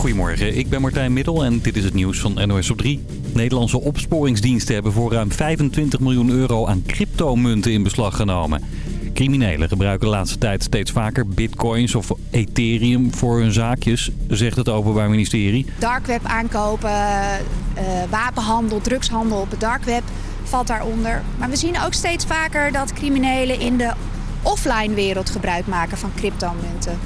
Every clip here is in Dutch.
Goedemorgen, ik ben Martijn Middel en dit is het nieuws van NOS op 3. Nederlandse opsporingsdiensten hebben voor ruim 25 miljoen euro aan cryptomunten in beslag genomen. Criminelen gebruiken de laatste tijd steeds vaker bitcoins of ethereum voor hun zaakjes, zegt het Openbaar Ministerie. Darkweb aankopen, uh, wapenhandel, drugshandel op het darkweb valt daaronder. Maar we zien ook steeds vaker dat criminelen in de offline wereld gebruik maken van cryptomunten.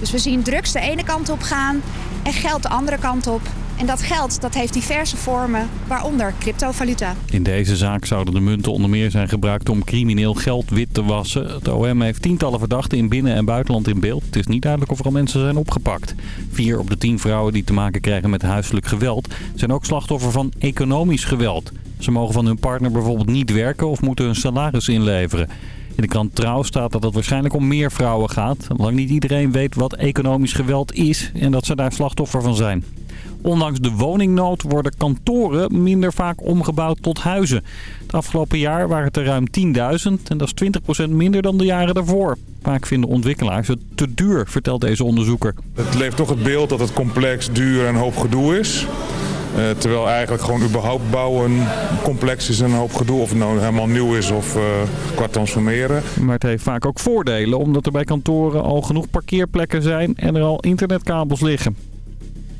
Dus we zien drugs de ene kant op gaan en geld de andere kant op. En dat geld dat heeft diverse vormen, waaronder cryptovaluta. In deze zaak zouden de munten onder meer zijn gebruikt om crimineel geld wit te wassen. Het OM heeft tientallen verdachten in binnen- en buitenland in beeld. Het is niet duidelijk of er al mensen zijn opgepakt. Vier op de tien vrouwen die te maken krijgen met huiselijk geweld... zijn ook slachtoffer van economisch geweld. Ze mogen van hun partner bijvoorbeeld niet werken of moeten hun salaris inleveren. In de krant Trouw staat dat het waarschijnlijk om meer vrouwen gaat. Lang niet iedereen weet wat economisch geweld is en dat ze daar slachtoffer van zijn. Ondanks de woningnood worden kantoren minder vaak omgebouwd tot huizen. Het afgelopen jaar waren het er ruim 10.000 en dat is 20% minder dan de jaren daarvoor. Vaak vinden ontwikkelaars het te duur, vertelt deze onderzoeker. Het leeft toch het beeld dat het complex, duur en hoop gedoe is. Uh, terwijl eigenlijk gewoon überhaupt bouwen complex is en een hoop gedoe. Of het nou helemaal nieuw is of uh, qua transformeren. Maar het heeft vaak ook voordelen. Omdat er bij kantoren al genoeg parkeerplekken zijn en er al internetkabels liggen.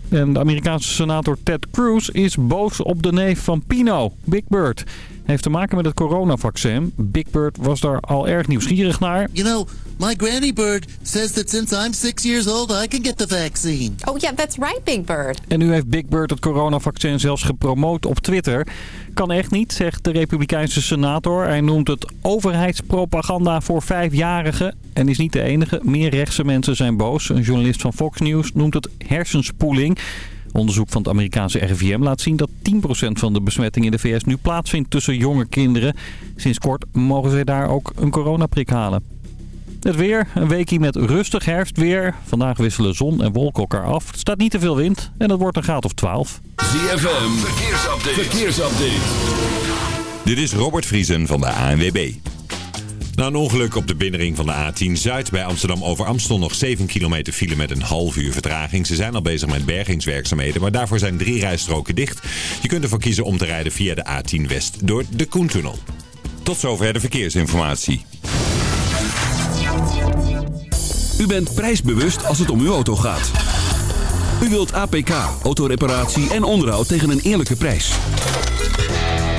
En de Amerikaanse senator Ted Cruz is boos op de neef van Pino, Big Bird. Heeft te maken met het coronavaccin. Big Bird was daar al erg nieuwsgierig naar. You know, my granny bird says that since I'm six years old I can get the vaccine. Oh yeah, that's right, Big Bird. En nu heeft Big Bird het coronavaccin zelfs gepromoot op Twitter. Kan echt niet, zegt de republikeinse senator. Hij noemt het overheidspropaganda voor vijfjarigen. En is niet de enige. Meer rechtse mensen zijn boos. Een journalist van Fox News noemt het hersenspoeling. Onderzoek van het Amerikaanse RIVM laat zien dat 10% van de besmetting in de VS nu plaatsvindt tussen jonge kinderen. Sinds kort mogen ze daar ook een coronaprik halen. Het weer, een weekje met rustig herfstweer. Vandaag wisselen zon en wolken elkaar af. Het staat niet te veel wind en het wordt een graad of 12. ZFM, verkeersupdate. verkeersupdate. Dit is Robert Vriesen van de ANWB. Na een ongeluk op de binnenring van de A10 Zuid bij Amsterdam over Amstel nog 7 kilometer file met een half uur vertraging. Ze zijn al bezig met bergingswerkzaamheden, maar daarvoor zijn drie rijstroken dicht. Je kunt ervoor kiezen om te rijden via de A10 West door de Koentunnel. Tot zover de verkeersinformatie. U bent prijsbewust als het om uw auto gaat. U wilt APK, autoreparatie en onderhoud tegen een eerlijke prijs.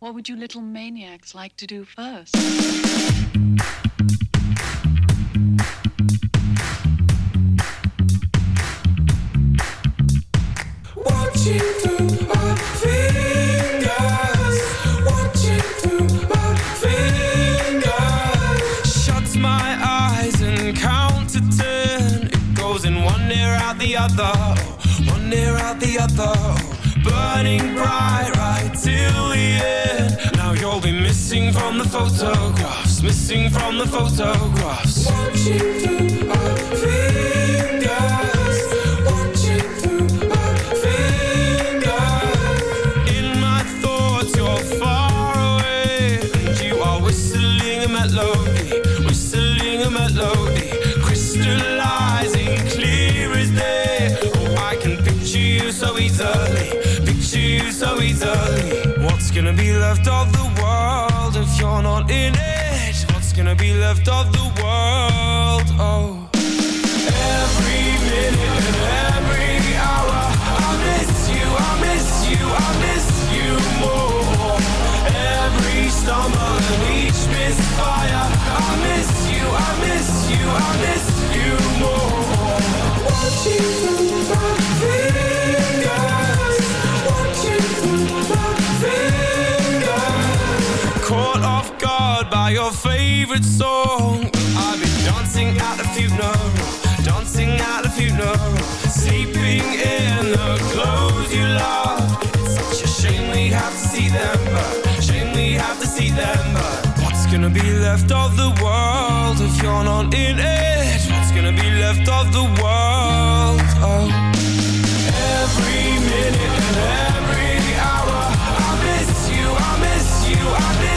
what would you little maniacs like to do first? Watching through my fingers, watching through my fingers. Shuts my eyes and count to ten. It goes in one ear out the other, one ear out the other. Burning bright right till the end. Now you'll be missing from the photographs, missing from the photographs. Watching through my fingers, left of the world if you're not in it? What's gonna be left of the world? Oh, every minute and every hour, I miss you, I miss you, I miss you more. Every stumble and each misfire, I miss you, I miss you, I miss you more. Won't you? Favorite song. I've been dancing at the funeral, dancing at the funeral, sleeping in the clothes you love. It's such a shame we have to see them, but shame we have to see them, but what's gonna be left of the world if you're not in it? What's gonna be left of the world? Oh. Every minute and every hour, I miss you, I miss you, I miss you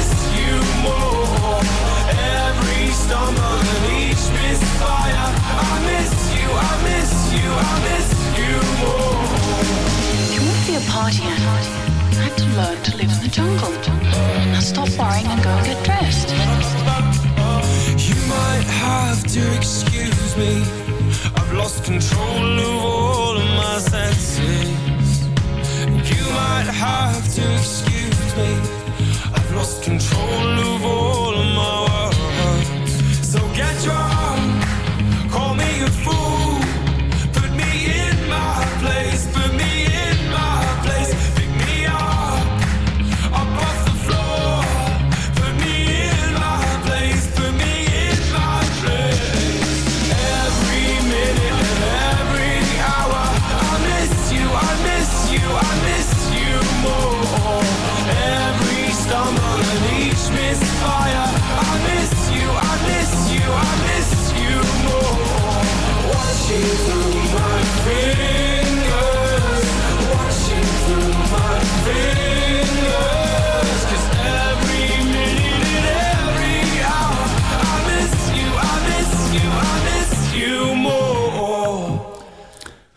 have to excuse me. I've lost control of all of my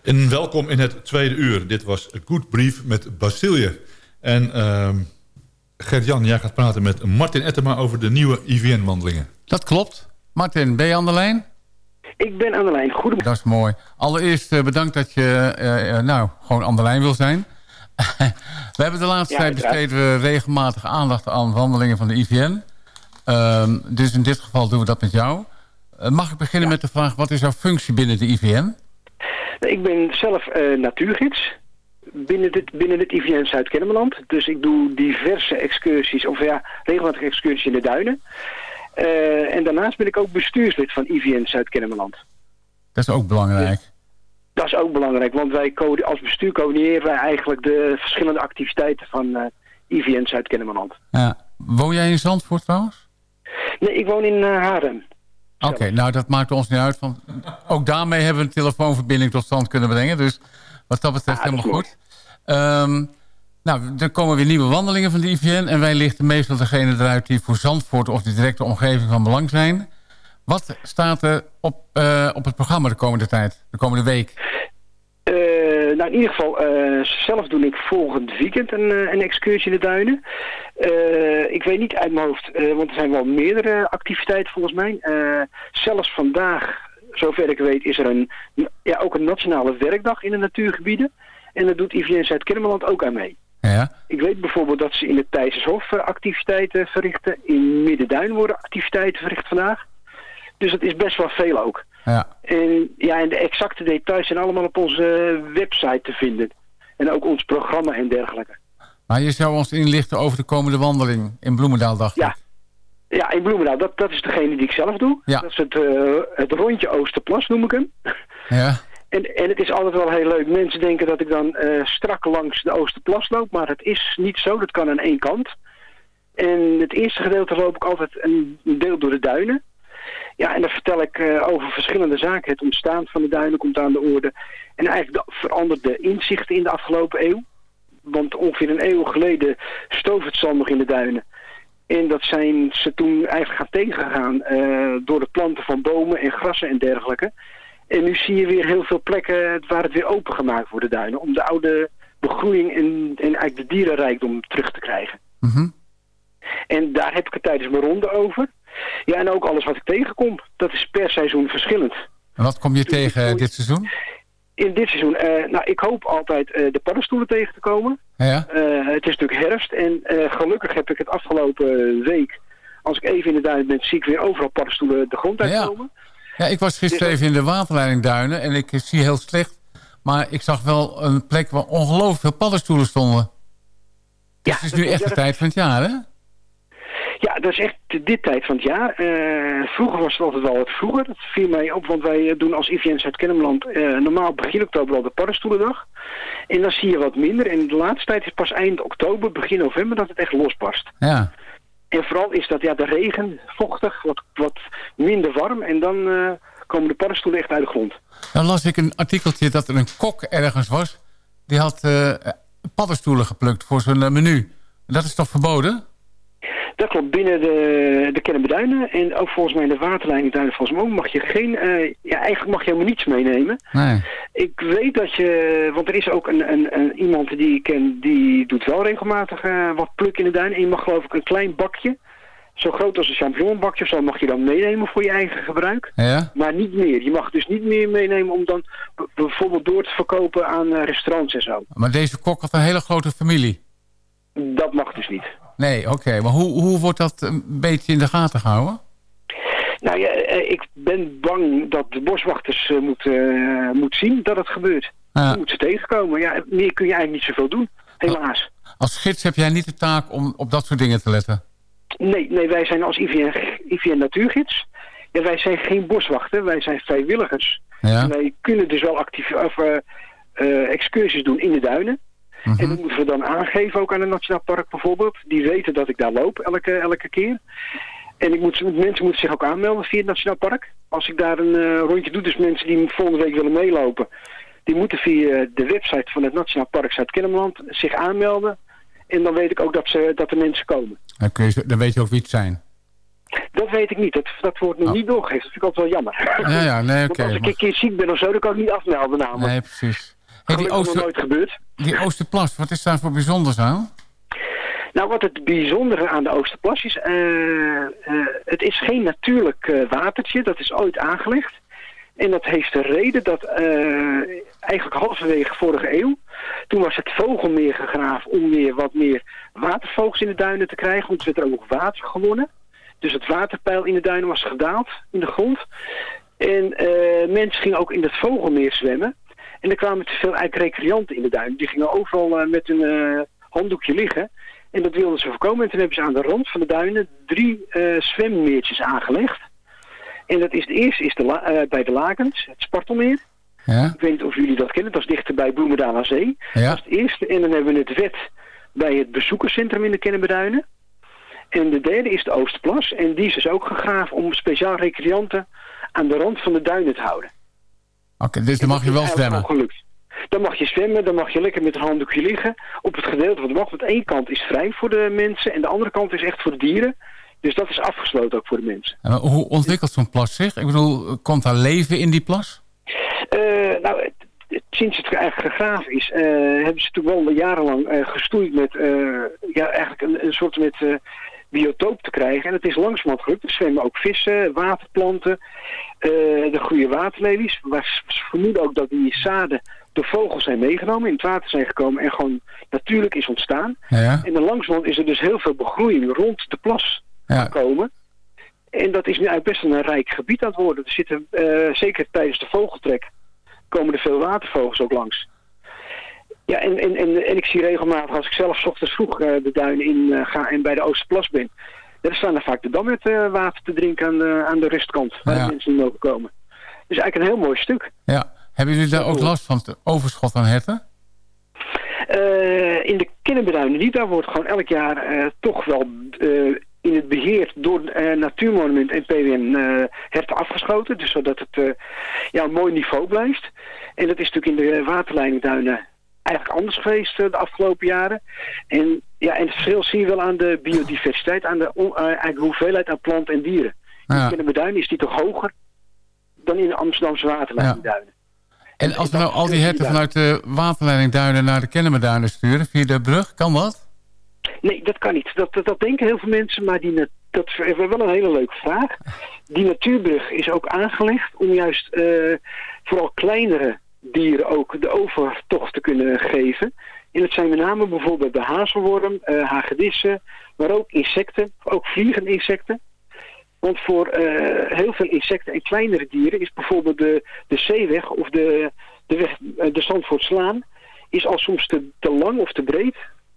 En welkom in het tweede uur. Dit was Good Brief met Basilie. En ehm Gert-Jan, jij gaat praten met Martin Ettema over de nieuwe IVN-wandelingen. Dat klopt. Martin, ben je aan de lijn? Ik ben aan de lijn. Goedemorgen. Dat is mooi. Allereerst eh, bedankt dat je eh, eh, nou, gewoon aan de lijn wil zijn. we hebben de laatste Ja, tijd besteden we regelmatig aandacht aan wandelingen van de IVN. Ehm, dus in dit geval doen we dat met jou. Mag ik beginnen met de vraag, wat is jouw functie binnen de IVN? Ik ben zelf eh, natuurgids binnen, dit, binnen het IVN Zuid-Kennemerland. Dus ik doe diverse excursies, of ja, regelmatige excursies in de duinen. Eh, en daarnaast ben ik ook bestuurslid van IVN Zuid-Kennemerland. Dat is ook belangrijk. Dat is ook belangrijk, want wij als bestuur coördineren wij eigenlijk de verschillende activiteiten van eh, IVN Zuid-Kennemerland. Ja. Woon jij in Zandvoort trouwens? Nee, ik woon in Haarlem. Oké, nou dat maakt ons niet uit. Want ook daarmee hebben we een telefoonverbinding tot stand kunnen brengen. Dus wat dat betreft helemaal goed. Ehm, nou, er komen weer nieuwe wandelingen van de IVN. En wij lichten meestal degene eruit die voor Zandvoort of de directe omgeving van belang zijn. Wat staat er op, eh, op het programma de komende tijd, de komende week? Eh, nou, in ieder geval, eh, zelf doe ik volgend weekend een, eh, een excursie in de duinen. Ik weet niet uit mijn hoofd, want er zijn wel meerdere activiteiten volgens mij. Zelfs vandaag, zover ik weet, is er een, ja, ook een nationale werkdag in de natuurgebieden. En daar doet IVN Zuid-Kennemerland ook aan mee. Ja. Ik weet bijvoorbeeld dat ze in het Thijsershof activiteiten verrichten. In Middenduin worden activiteiten verricht vandaag. Dus dat is best wel veel ook. Ja. En, ja, en de exacte details zijn allemaal op onze eh, website te vinden. En ook ons programma en dergelijke. Maar je zou ons inlichten over de komende wandeling in Bloemendaal, dacht ik. Ja. Ja, in Bloemendaal, dat, dat is degene die ik zelf doe. Ja. Dat is het, eh, het rondje Oosterplas, noem ik hem. Ja. En, en het is altijd wel heel leuk. Mensen denken dat ik dan eh, strak langs de Oosterplas loop, maar het is niet zo. Dat kan aan één kant. En het eerste gedeelte loop ik altijd een deel door de duinen. Ja, en dan vertel ik eh, over verschillende zaken. Het ontstaan van de duinen komt aan de orde. En eigenlijk de veranderde inzichten in de afgelopen eeuw. Want ongeveer een eeuw geleden stoof het zand nog in de duinen. En dat zijn ze toen eigenlijk gaan tegengegaan eh, door de planten van bomen en grassen en dergelijke. En nu zie je weer heel veel plekken waar het weer opengemaakt wordt, de duinen. Om de oude begroeiing en, en eigenlijk de dierenrijkdom terug te krijgen. Mhm. En daar heb ik het tijdens mijn ronde over. Ja, en ook alles wat ik tegenkom. Dat is per seizoen verschillend. En wat kom je tegen eh, dit seizoen? In dit seizoen, eh, nou, ik hoop altijd eh, de paddenstoelen tegen te komen. Ja. Het is natuurlijk herfst en gelukkig heb ik het afgelopen week, als ik even in de duin ben, zie ik weer overal paddenstoelen de grond uitkomen. Ja, ik was gisteren even in de waterleidingduinen en ik zie heel slecht. Maar ik zag wel een plek waar ongelooflijk veel paddenstoelen stonden. Dus het is nu echt ja, de tijd van het jaar, hè? Ja, dat is echt dit tijd van het jaar. Eh, vroeger was het altijd wel wat vroeger. Dat viel mij op, want wij doen als IVN Zuid-Kennemerland eh, normaal begin oktober al de paddenstoelendag. En dan zie je wat minder. En de laatste tijd is pas eind oktober, begin november dat het echt losbarst. Ja. En vooral is dat ja, de regen, vochtig, wat, wat minder warm. En dan eh, komen de paddenstoelen echt uit de grond. Dan las ik een artikeltje dat er een kok ergens was. Die had eh, paddenstoelen geplukt voor zijn eh, menu. Dat is toch verboden? Dat klopt, binnen de, de en ook volgens mij in de waterleidingduinen volgens mij ook mag je geen, eh, ja eigenlijk mag je helemaal niets meenemen. Nee. Ik weet dat je, want er is ook een, een, een, iemand die ik ken, die doet wel regelmatig eh, wat pluk in de duin. En je mag geloof ik een klein bakje, zo groot als een champignonbakje of zo, mag je dan meenemen voor je eigen gebruik. Ja? Maar niet meer. Je mag dus niet meer meenemen om dan bijvoorbeeld door te verkopen aan eh, restaurants en zo. Maar deze kok had een hele grote familie. Dat mag dus niet. Nee, oké. Maar hoe, hoe wordt dat een beetje in de gaten gehouden? Nou ja, eh, ik ben bang dat de boswachters eh, moeten eh, moeten zien dat het gebeurt. Ja. Moeten ze tegenkomen. Ja, meer kun je eigenlijk niet zoveel doen, helaas. Als gids heb jij niet de taak om op dat soort dingen te letten. Nee, nee wij zijn als IVN, IVN Natuurgids. Ja, wij zijn geen boswachter, wij zijn vrijwilligers. Ja. En wij kunnen dus wel actief, of, excursies doen in de duinen. Mhm. En dat moeten we dan aangeven, ook aan het Nationaal Park bijvoorbeeld. Die weten dat ik daar loop elke, elke keer. En ik moet, mensen moeten zich ook aanmelden via het Nationaal Park. Als ik daar een eh, rondje doe, dus mensen die volgende week willen meelopen... die moeten via de website van het Nationaal Park Zuid-Kennemerland zich aanmelden. En dan weet ik ook dat, ze, dat de mensen komen. Dan, kun je, dan weet je ook wie het zijn. Dat weet ik niet. Dat, dat wordt nog niet doorgegeven. Dat vind ik altijd wel jammer. Oh. Ja, ja, nee, Want oké. als ik maar- een keer ziek ben of zo, dan kan ik niet afmelden namelijk. Nee, precies. Hey, die, nog Ooster, nooit gebeurd. Die Oosterplas, wat is daar voor bijzonders aan? Nou, wat het bijzondere aan de Oosterplas is, eh, eh, het is geen natuurlijk eh, watertje, dat is ooit aangelegd. En dat heeft de reden dat eigenlijk halverwege vorige eeuw, toen was het vogelmeer gegraven om weer wat meer watervogels in de duinen te krijgen, want er werd er ook water gewonnen. Dus het waterpeil in de duinen was gedaald in de grond. En mensen gingen ook in het vogelmeer zwemmen. En er kwamen te veel eigenlijk recreanten in de duinen. Die gingen overal eh, met een eh, handdoekje liggen. En dat wilden ze voorkomen. En toen hebben ze aan de rand van de duinen drie eh, zwemmeertjes aangelegd. En dat is de eerste is de bij de Lakens, het Spartelmeer. Ja? Ik weet niet of jullie dat kennen, dat is dichter bij Bloemendaal aan Zee. Ja. Dat is het eerste. En dan hebben we het wet bij het bezoekerscentrum in de Kennemerduinen. En de derde is de Oosterplas. En die is dus ook gegraven om speciaal recreanten aan de rand van de duinen te houden. Oké, dus dan mag je wel zwemmen. Dan mag je zwemmen, dan mag je lekker met een handdoekje liggen. Op het gedeelte wat mag, want één kant is vrij voor de mensen en de andere kant is echt voor de dieren. Dus dat is afgesloten ook voor de mensen. En hoe ontwikkelt zo'n plas zich? Ik bedoel, komt daar leven in die plas? Eh, nou, sinds het eigenlijk gegraven is, eh, hebben ze natuurlijk wel jarenlang eh, gestoeid met ja, eigenlijk een, een soort met biotoop te krijgen. En het is langzamerhand gelukt. Er zwemmen ook vissen, waterplanten, eh, de groeien waterlelies. Maar ze vermoeden ook dat die zaden door vogels zijn meegenomen, in het water zijn gekomen en gewoon natuurlijk is ontstaan. Ja. En dan langzamerhand is er dus heel veel begroeiing rond de plas Ja. gekomen. En dat is nu eigenlijk best een rijk gebied aan het worden. Er zitten, eh, zeker tijdens de vogeltrek, komen er veel watervogels ook langs. Ja, en, en, en, en ik zie regelmatig, als ik zelf 's ochtends vroeg eh, de duinen in eh, ga en bij de Oosterplas ben, dan staan er vaak de dam met eh, water te drinken aan de, aan de rustkant, waar Ja. de mensen niet mogen komen. Dus eigenlijk een heel mooi stuk. Ja. Hebben jullie daar ook last van het overschot aan herten? In de kinderbeduinen niet. Daar wordt gewoon elk jaar toch wel in het beheer door Natuurmonument en PWN herten afgeschoten. Dus zodat het ja, een mooi niveau blijft. En dat is natuurlijk in de waterleidingduinen eigenlijk anders geweest eh, de afgelopen jaren. En, ja, en het verschil zie je wel aan de biodiversiteit, aan de eh, hoeveelheid aan planten en dieren. In de is die toch hoger dan in de Amsterdamse waterleidingduinen. En als we nou al die herten vanuit de waterleiding naar de Kennemerduinen sturen, via de brug, kan dat? Nee, dat kan niet. Dat, dat, dat denken heel veel mensen, maar die, dat is wel een hele leuke vraag. Die natuurbrug is ook aangelegd om juist eh, vooral kleinere dieren ook de overtocht te kunnen geven. En dat zijn met name bijvoorbeeld de hazelworm, eh hagedissen, maar ook insecten, ook vliegende insecten. Want voor eh, heel veel insecten en kleinere dieren is bijvoorbeeld de, de zeeweg of de, de weg, eh, de Zandvoortslaan, is al soms te, te lang of te breed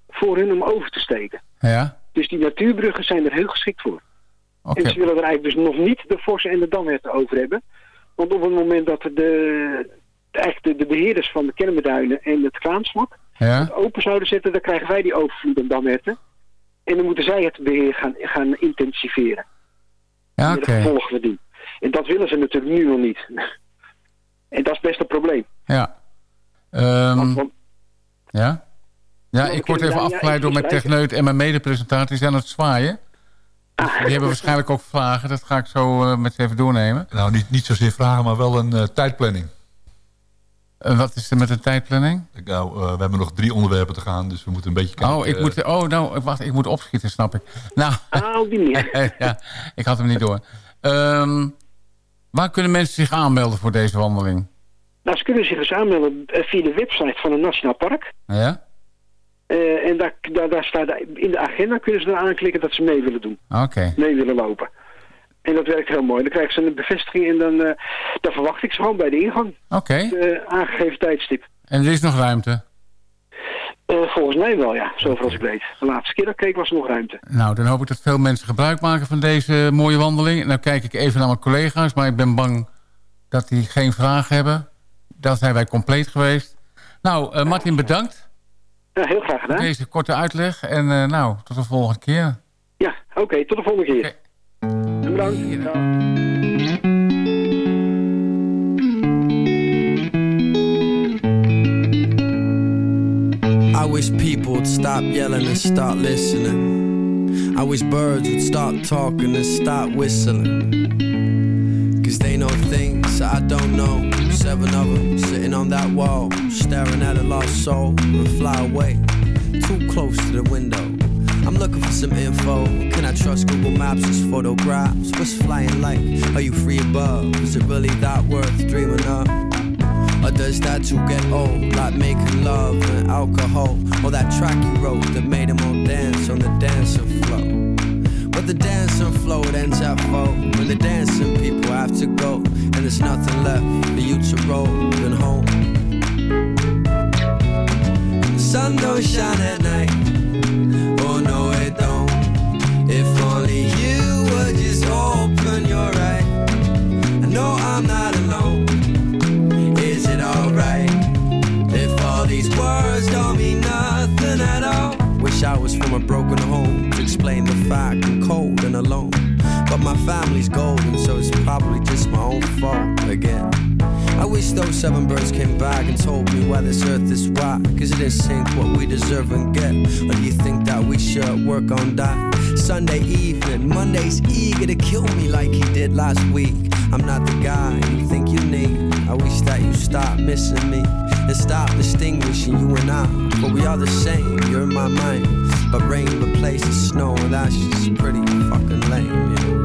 voor hun om over te steken. Ja? Dus die natuurbruggen zijn er heel geschikt voor. Oké. En ze willen er eigenlijk dus nog niet de forsen en de damherten over hebben. Want op het moment dat de, eigenlijk de, de beheerders van de Kennemerduinen en het Kraansvlak Ja? het open zouden zetten, dan krijgen wij die overvloed aan damherten. En dan moeten zij het beheer gaan, gaan intensiveren. Ja, oké. de gevolgen van die. En dat willen ze natuurlijk nu nog niet. En dat is best een probleem. Ja. Ehm, ja? Ja, ik word even afgeleid door mijn techneut en mijn medepresentator. Die zijn aan het zwaaien. Dus die hebben waarschijnlijk ook vragen. Dat ga ik zo eh, met ze even doornemen. Nou, niet, niet zozeer vragen, maar wel een eh, tijdplanning. En wat is er met de tijdplanning? Nou, eh, we hebben nog drie onderwerpen te gaan, dus we moeten een beetje kijken. Oh, ik moet, oh nou, wacht, ik moet opschieten, snap ik. Nou, Ah, op die manier. ja, ik had hem niet door. Ehm, waar kunnen mensen zich aanmelden voor deze wandeling? Nou, ze kunnen zich dus aanmelden eh, via de website van het Nationaal Park. Ja? Eh, en daar, daar, daar staat in de agenda kunnen ze dan aanklikken dat ze mee willen doen. Oké. Mee willen lopen. En dat werkt heel mooi. Dan krijgen ze een bevestiging en dan, eh, dan verwacht ik ze gewoon bij de ingang. Oké. De aangegeven tijdstip. En er is nog ruimte? Eh, volgens mij wel, ja. Zover als ik weet. De laatste keer dat ik keek was er nog ruimte. Nou, dan hoop ik dat veel mensen gebruik maken van deze mooie wandeling. Nou kijk ik even naar mijn collega's, maar ik ben bang dat die geen vragen hebben. Dan zijn wij compleet geweest. Nou, eh, Martin, bedankt Ja, heel graag voor gedaan. deze korte uitleg. En eh, nou, tot de volgende keer. Ja, oké. tot de volgende keer. I wish people would stop yelling and start listening. I wish birds would stop talking and stop whistling. Cause they know things I don't know. Seven of them sitting on that wall, staring at a lost soul and fly away. Too close to the window. I'm looking for some info. Can I trust Google Maps' photographs? What's flying like? Are you free above? Is it really that worth dreaming of? Or does that too get old? Like making love and alcohol. Or that track you wrote that made them all dance on the dancing floor. But the dancing floor it ends at four. When the dancing people have to go. And there's nothing left for you to roll and home. The sun don't shine at night. Broken home to explain the fact I'm cold and alone. But my family's golden, so it's probably just my own fault again. I wish those seven birds came back and told me why this earth is why. Cause it isn't sink what we deserve and get. Or do you think that we should work on that? Sunday evening, Monday's eager to kill me like he did last week. I'm not the guy you think you need. I wish that you stop missing me and stop distinguishing you and I. But we are the same, you're in my mind. But rain replaces snow, and that's just pretty fucking lame, know.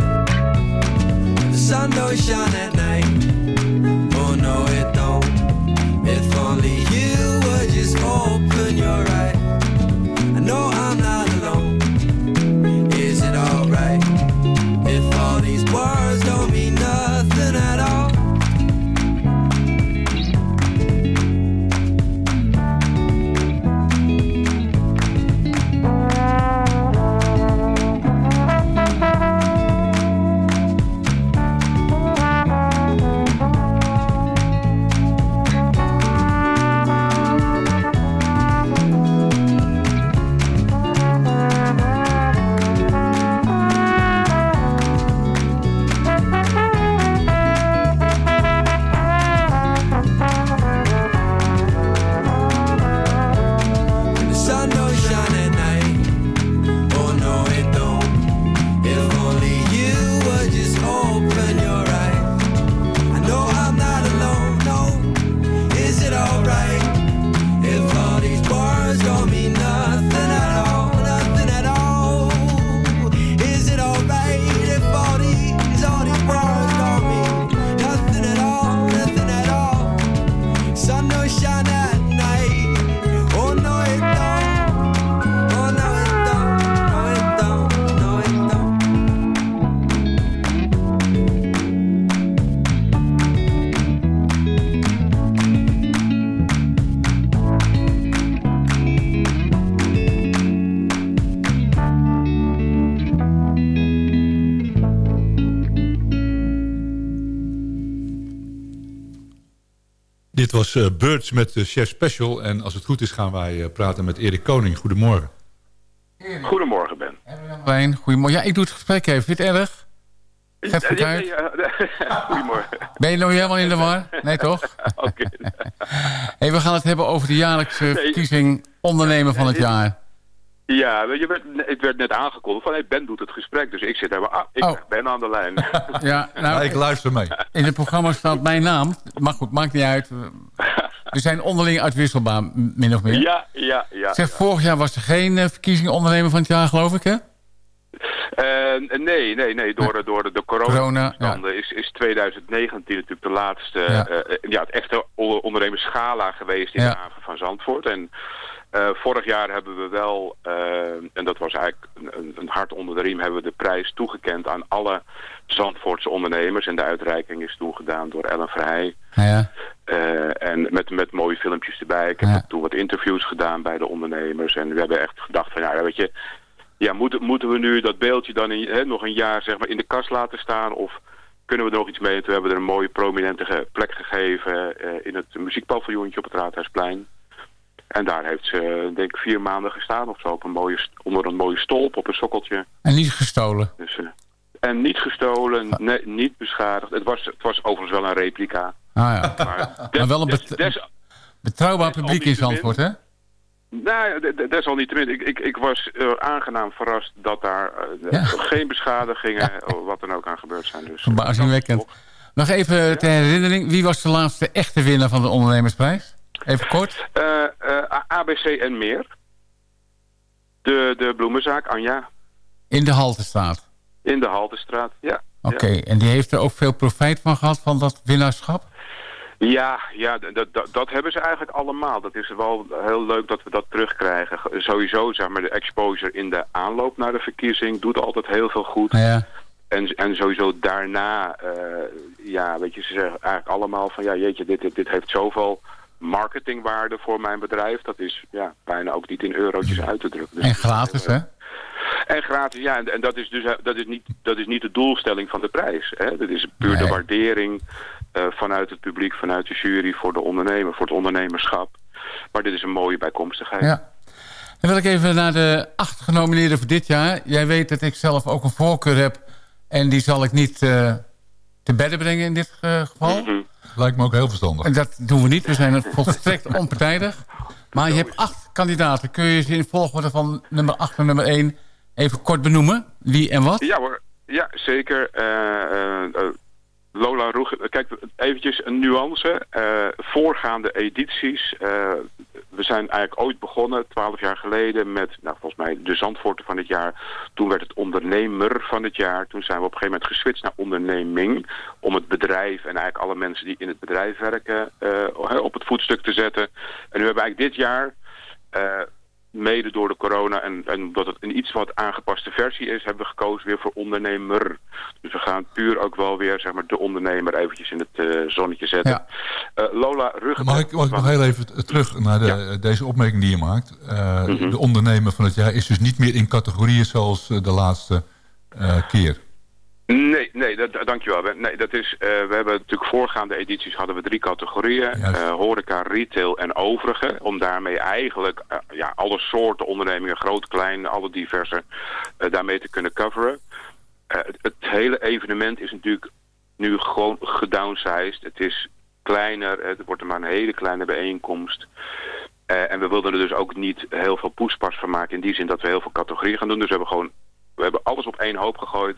The sun don't shine at night. Was eh, Birds met de Chef Special. En als het goed is gaan wij eh, praten met Erik Koning. Goedemorgen. Goedemorgen, Ben. Fijn, goedemorgen. Ja, ik doe het gesprek even. Vind je het erg? Goed uit. Goedemorgen. Ben je nog helemaal in de war? Nee, toch? Oké. Hey, we gaan het hebben over de jaarlijkse verkiezing ondernemer van het jaar. Ja, je, werd, het werd net aangekondigd van hey, Ben doet het gesprek. Dus ik zit daar, ah, ik Oh. ben aan de lijn. Ja, nou, ik luister mee. In het programma staat mijn naam. Maar goed, maakt niet uit. We zijn onderling uitwisselbaar, min of meer. Ja, ja, ja. Zeg, vorig jaar was er geen eh, verkiezing ondernemer van het jaar, geloof ik, hè? Eh, nee, nee, nee. Door, de- door de, de Corona, corona-toestanden is, is 2019 natuurlijk de laatste, Ja. eh, ja. het echte ondernemerschala geweest in Ja. de haven van Zandvoort. En eh, vorig jaar hebben we wel, en dat was eigenlijk een, een- hart onder de riem, hebben we de prijs toegekend aan alle Zandvoortse ondernemers. En de uitreiking is toen gedaan door Ellen Verheij. Ja. Eh, en met, met mooie filmpjes erbij. Ik heb Ja. toen wat interviews gedaan bij de ondernemers. En we hebben echt gedacht van, ja, weet je... Ja, moeten, moeten we nu dat beeldje dan in, hè, nog een jaar zeg maar, in de kast laten staan? Of kunnen we er nog iets mee? Toen hebben we er een mooie prominente plek gegeven eh, in het muziekpaviljoentje op het Raadhuisplein. En daar heeft ze, denk ik, vier maanden gestaan of zo. Op een mooie, onder een mooie stolp op een sokkeltje. En niet gestolen. Dus, eh, en niet gestolen, nee, niet beschadigd. Het was, het was overigens wel een replica. Ah ja. Maar, Maar wel een des- bet- des- betrouwbaar publiek in Zandvoort, hè? Nou, desalniettemin. Ik, ik, ik was eh, aangenaam verrast dat daar eh, geen beschadigingen, wat dan ook aan gebeurd zijn. Dus, Verbazingwekkend. Nog even ter herinnering. Wie was de laatste echte winnaar van de ondernemersprijs? Even kort. Eh, eh, A- ABC en meer. De, de bloemenzaak, Anja, In de Haltestraat. in de Haltestraat. Ja, Oké, en die heeft er ook veel profijt van gehad, van dat winnaarschap? Ja, ja dat hebben ze eigenlijk allemaal. Dat is wel heel leuk dat we dat terugkrijgen. Ge- Sowieso, zeg maar, de exposure in de aanloop naar de verkiezing doet altijd heel veel goed. Ja. En, en sowieso daarna, eh, ja, weet je, ze zeggen eigenlijk allemaal van, ja, jeetje, dit, dit, dit heeft zoveel marketingwaarde voor mijn bedrijf. Dat is ja, bijna ook niet in eurotjes uit te drukken. Dus En gratis, hè? en gratis, ja. En, en dat is dus dat is niet, dat is niet de doelstelling van de prijs. Hè? Dat is puur de waardering eh, vanuit het publiek, vanuit de jury voor de ondernemer, voor het ondernemerschap. Maar dit is een mooie bijkomstigheid. Ja. Dan wil ik even naar de acht genomineerden voor dit jaar. Jij weet dat ik zelf ook een voorkeur heb. En die zal ik niet eh, te bedden brengen in dit eh, geval. Mhm. Lijkt me ook heel verstandig. En dat doen we niet. We zijn volstrekt onpartijdig. Maar je hebt acht kandidaten. Kun je ze in volgorde van nummer 8 naar nummer 1 even kort benoemen? Wie en wat? Ja hoor, ja zeker. Eh, eh, eh, Lola Roeg, kijk eventjes een nuance. Eh, voorgaande edities, eh, we zijn eigenlijk ooit begonnen, twaalf jaar geleden, met nou, volgens mij de Zandvoorten van het jaar. Toen werd het ondernemer van het jaar. Toen zijn we op een gegeven moment geswitcht naar onderneming. Om het bedrijf en eigenlijk alle mensen die in het bedrijf werken eh, op het voetstuk te zetten. En nu hebben we eigenlijk dit jaar... eh, mede door de corona en, en omdat het een iets wat aangepaste versie is, hebben we gekozen weer voor ondernemer. Dus we gaan puur ook wel weer zeg maar, de ondernemer eventjes in het eh, zonnetje zetten. Eh, Lola Ruggen. Mag ik, mag ik nog heel even terug naar de, deze opmerking die je maakt? Eh, De ondernemer van het jaar is dus niet meer in categorieën zoals eh, de laatste eh, keer. Nee, nee, dat, dankjewel. Nee, dat is, eh, we hebben natuurlijk voorgaande edities hadden we drie categorieën. eh, horeca, retail en overige. Om daarmee eigenlijk eh, ja, alle soorten ondernemingen, groot, klein, alle diverse, daarmee te kunnen coveren. Het, het hele evenement is natuurlijk nu gewoon gedownsized. Het is kleiner, het wordt er maar een hele kleine bijeenkomst. En we wilden er dus ook niet heel veel poespas van maken. In die zin dat we heel veel categorieën gaan doen. Dus we hebben gewoon we hebben alles op één hoop gegooid.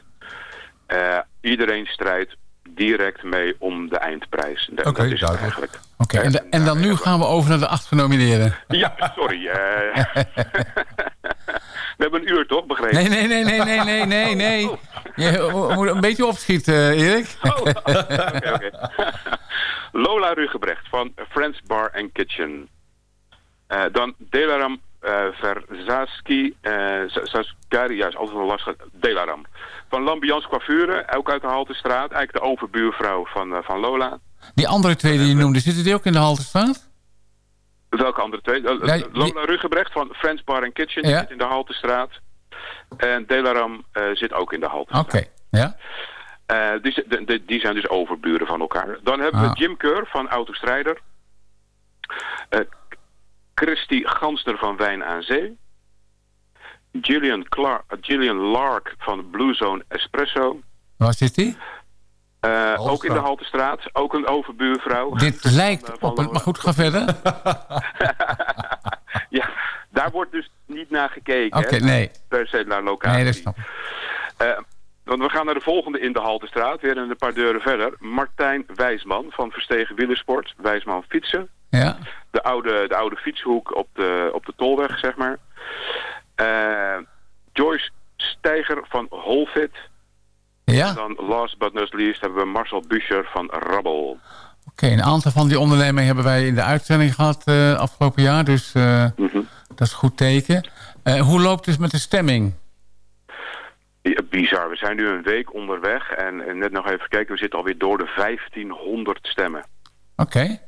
Eh, iedereen strijdt direct mee om de eindprijs. Dat, Oké, is duidelijk. eigenlijk. Oké, en, en dan nu gaan we over naar de acht genomineerden. Ja, sorry. eh. we hebben een uur toch, begrepen? Nee, nee, nee, nee, nee, nee, nee, nee. Je moet een beetje opschieten, eh, Erik. Oké, oké. Lola Rugebrecht van Friends Bar and Kitchen. Dan Delaram eh Verzaski, eh Saskari, ja, is altijd wel lastig. Delaram. Van Lambiance Coiffure, ook uit de Haltestraat. Eigenlijk de overbuurvrouw van, eh, van Lola. Die andere twee die je noemde, zitten die ook in de Haltestraat? Welke andere twee? Eh, Ja, Lola Rugebrecht van Friends Bar and Kitchen Ja. zit in de Haltestraat. En Delaram eh, zit ook in de Haltestraat. Oké, ja. Eh, die, de- de- die zijn dus overburen van elkaar. Dan hebben Ah. we Jim Keur van Autostrijder. Eh, Christy Ganster van Wijn aan Zee. Gillian, Clark, eh, Gillian Lark van Blue Zone Espresso. Waar zit die? Eh, ook in de Haltestraat. Ook een overbuurvrouw. Dit lijkt op een... Maar goed, ga verder. ja, daar wordt dus niet naar gekeken. Oké, hè, nee. Per se naar locatie. Nee, dat snap. Eh, want we gaan naar de volgende in de Haltestraat. Weer een paar deuren verder. Martijn Wijsman van Verstegen Wielersport. Wijsman Fietsen. Ja. De oude, de oude fietshoek op de, op de Tolweg, zeg maar. Eh, Joyce Steiger van Holfit. Ja? En dan last but not least hebben we Marcel Buscher van Rabbel. Oké, een aantal van die ondernemingen hebben wij in de uitzending gehad eh, afgelopen jaar. Dus eh, Mhm. dat is een goed teken. Hoe loopt het met de stemming? Ja, bizar. We zijn nu een week onderweg en, en net nog even gekeken. We zitten alweer door de 1500 stemmen. Oké.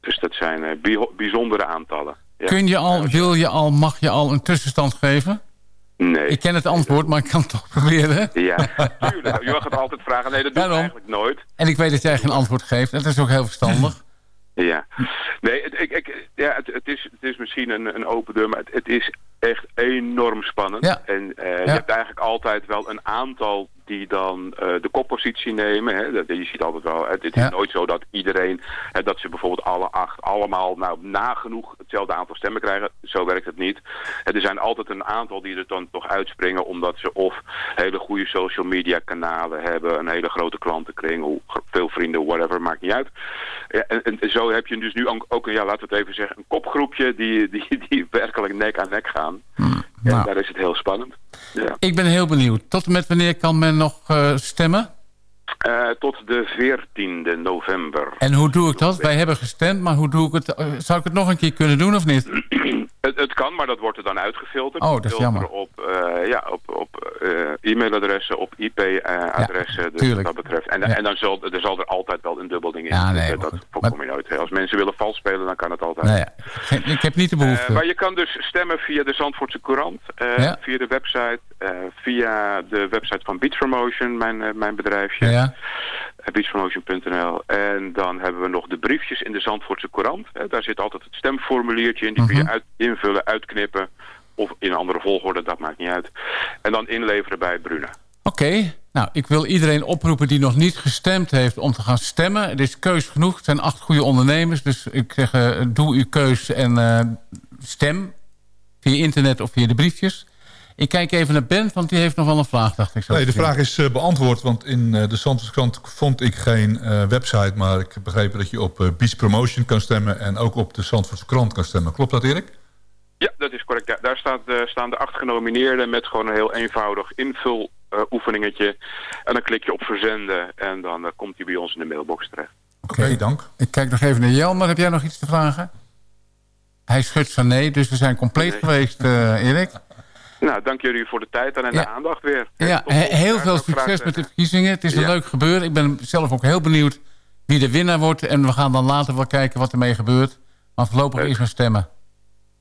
Dus dat zijn eh, bi- bijzondere aantallen. Ja. Kun je al, wil je al, mag je al een tussenstand geven? Nee. Ik ken het antwoord, maar ik kan het toch proberen. Ja, tuurlijk. Je mag het altijd vragen. Nee, dat doe ik eigenlijk nooit. En ik weet dat jij geen antwoord geeft. Dat is ook heel verstandig. Ja. Nee, het, ik, ik, ja, het, het, is, het is misschien een, een open deur, maar het, het is echt enorm spannend. Ja. En eh, je hebt eigenlijk altijd wel een aantal die dan eh, de koppositie nemen. Hè. Dat, je ziet altijd wel, het, het is nooit zo dat iedereen, hè, dat ze bijvoorbeeld alle acht allemaal nou, nagenoeg hetzelfde aantal stemmen krijgen. Zo werkt het niet. Eh, Er zijn altijd een aantal die er dan toch uitspringen omdat ze of hele goede social media kanalen hebben, een hele grote klantenkring, veel vrienden, whatever, maakt niet uit. Ja, en, en zo heb je dus nu ook, ook een, ja, laten we het even zeggen, een kopgroepje die, die, die werkelijk nek aan nek gaan. Ja, nou. daar is het heel spannend. Ja. Ik ben heel benieuwd. Tot en met wanneer kan men nog eh, stemmen? Eh, tot de 14e november. En hoe doe ik dat? Wij hebben gestemd, maar hoe doe ik het? Eh, Zou ik het nog een keer kunnen doen of niet? Kan, maar dat wordt er dan uitgefilterd. Oh, dat is jammer. Op, eh, ja, op, op eh, e-mailadressen, op IP-adressen. dus wat dat betreft. En, Ja. en dan zal, er zal er altijd wel een dubbel ding in Ja, nee, dat voorkom je nooit. hè. Als mensen willen vals spelen, dan kan het altijd. Nou ja, geen- ik heb niet de Eh, behoefte. maar je kan dus stemmen via de Zandvoortse Courant, via de website, via de website van Beach Promotion, mijn, mijn bedrijfje. Ja. Beachpromotion.nl. En dan hebben we nog de briefjes in de Zandvoortse Courant. Daar zit altijd het stemformuliertje in. Die kun je Mhm. uit, invullen, uitknippen. Of in een andere volgorde, dat maakt niet uit. En dan inleveren bij Bruna. Oké, nou, ik wil iedereen oproepen die nog niet gestemd heeft om te gaan stemmen. Er is keus genoeg. Het zijn acht goede ondernemers. Dus ik zeg, eh, doe uw keus en eh, stem. Via internet of via de briefjes. Ik kijk even naar Ben, want die heeft nog wel een vraag, dacht ik. zo Nee, de vraag is eh, beantwoord, want in eh, de Zandvoortskrant vond ik geen eh, website... maar ik heb begrepen dat je op eh, Beach Promotion kan stemmen... en ook op de Zandvoortse krant kan stemmen. Klopt dat, Erik? Ja, dat is correct. Ja, daar staat, eh, staan de acht genomineerden met gewoon een heel eenvoudig invul eh, oefeningetje. En dan klik je op verzenden en dan komt hij bij ons in de mailbox terecht. Oké, dank. Ik kijk nog even naar Jelmer. Heb jij nog iets te vragen? Hij schudt van nee, dus we zijn compleet geweest, eh, Erik. Nou, dank jullie voor de tijd en, Ja. de aandacht weer. Ja, heel veel succes met de verkiezingen. Het is een Ja. leuk gebeuren. Ik ben zelf ook heel benieuwd wie de winnaar wordt. En we gaan dan later wel kijken wat ermee gebeurt. Maar voorlopig eerst maar stemmen.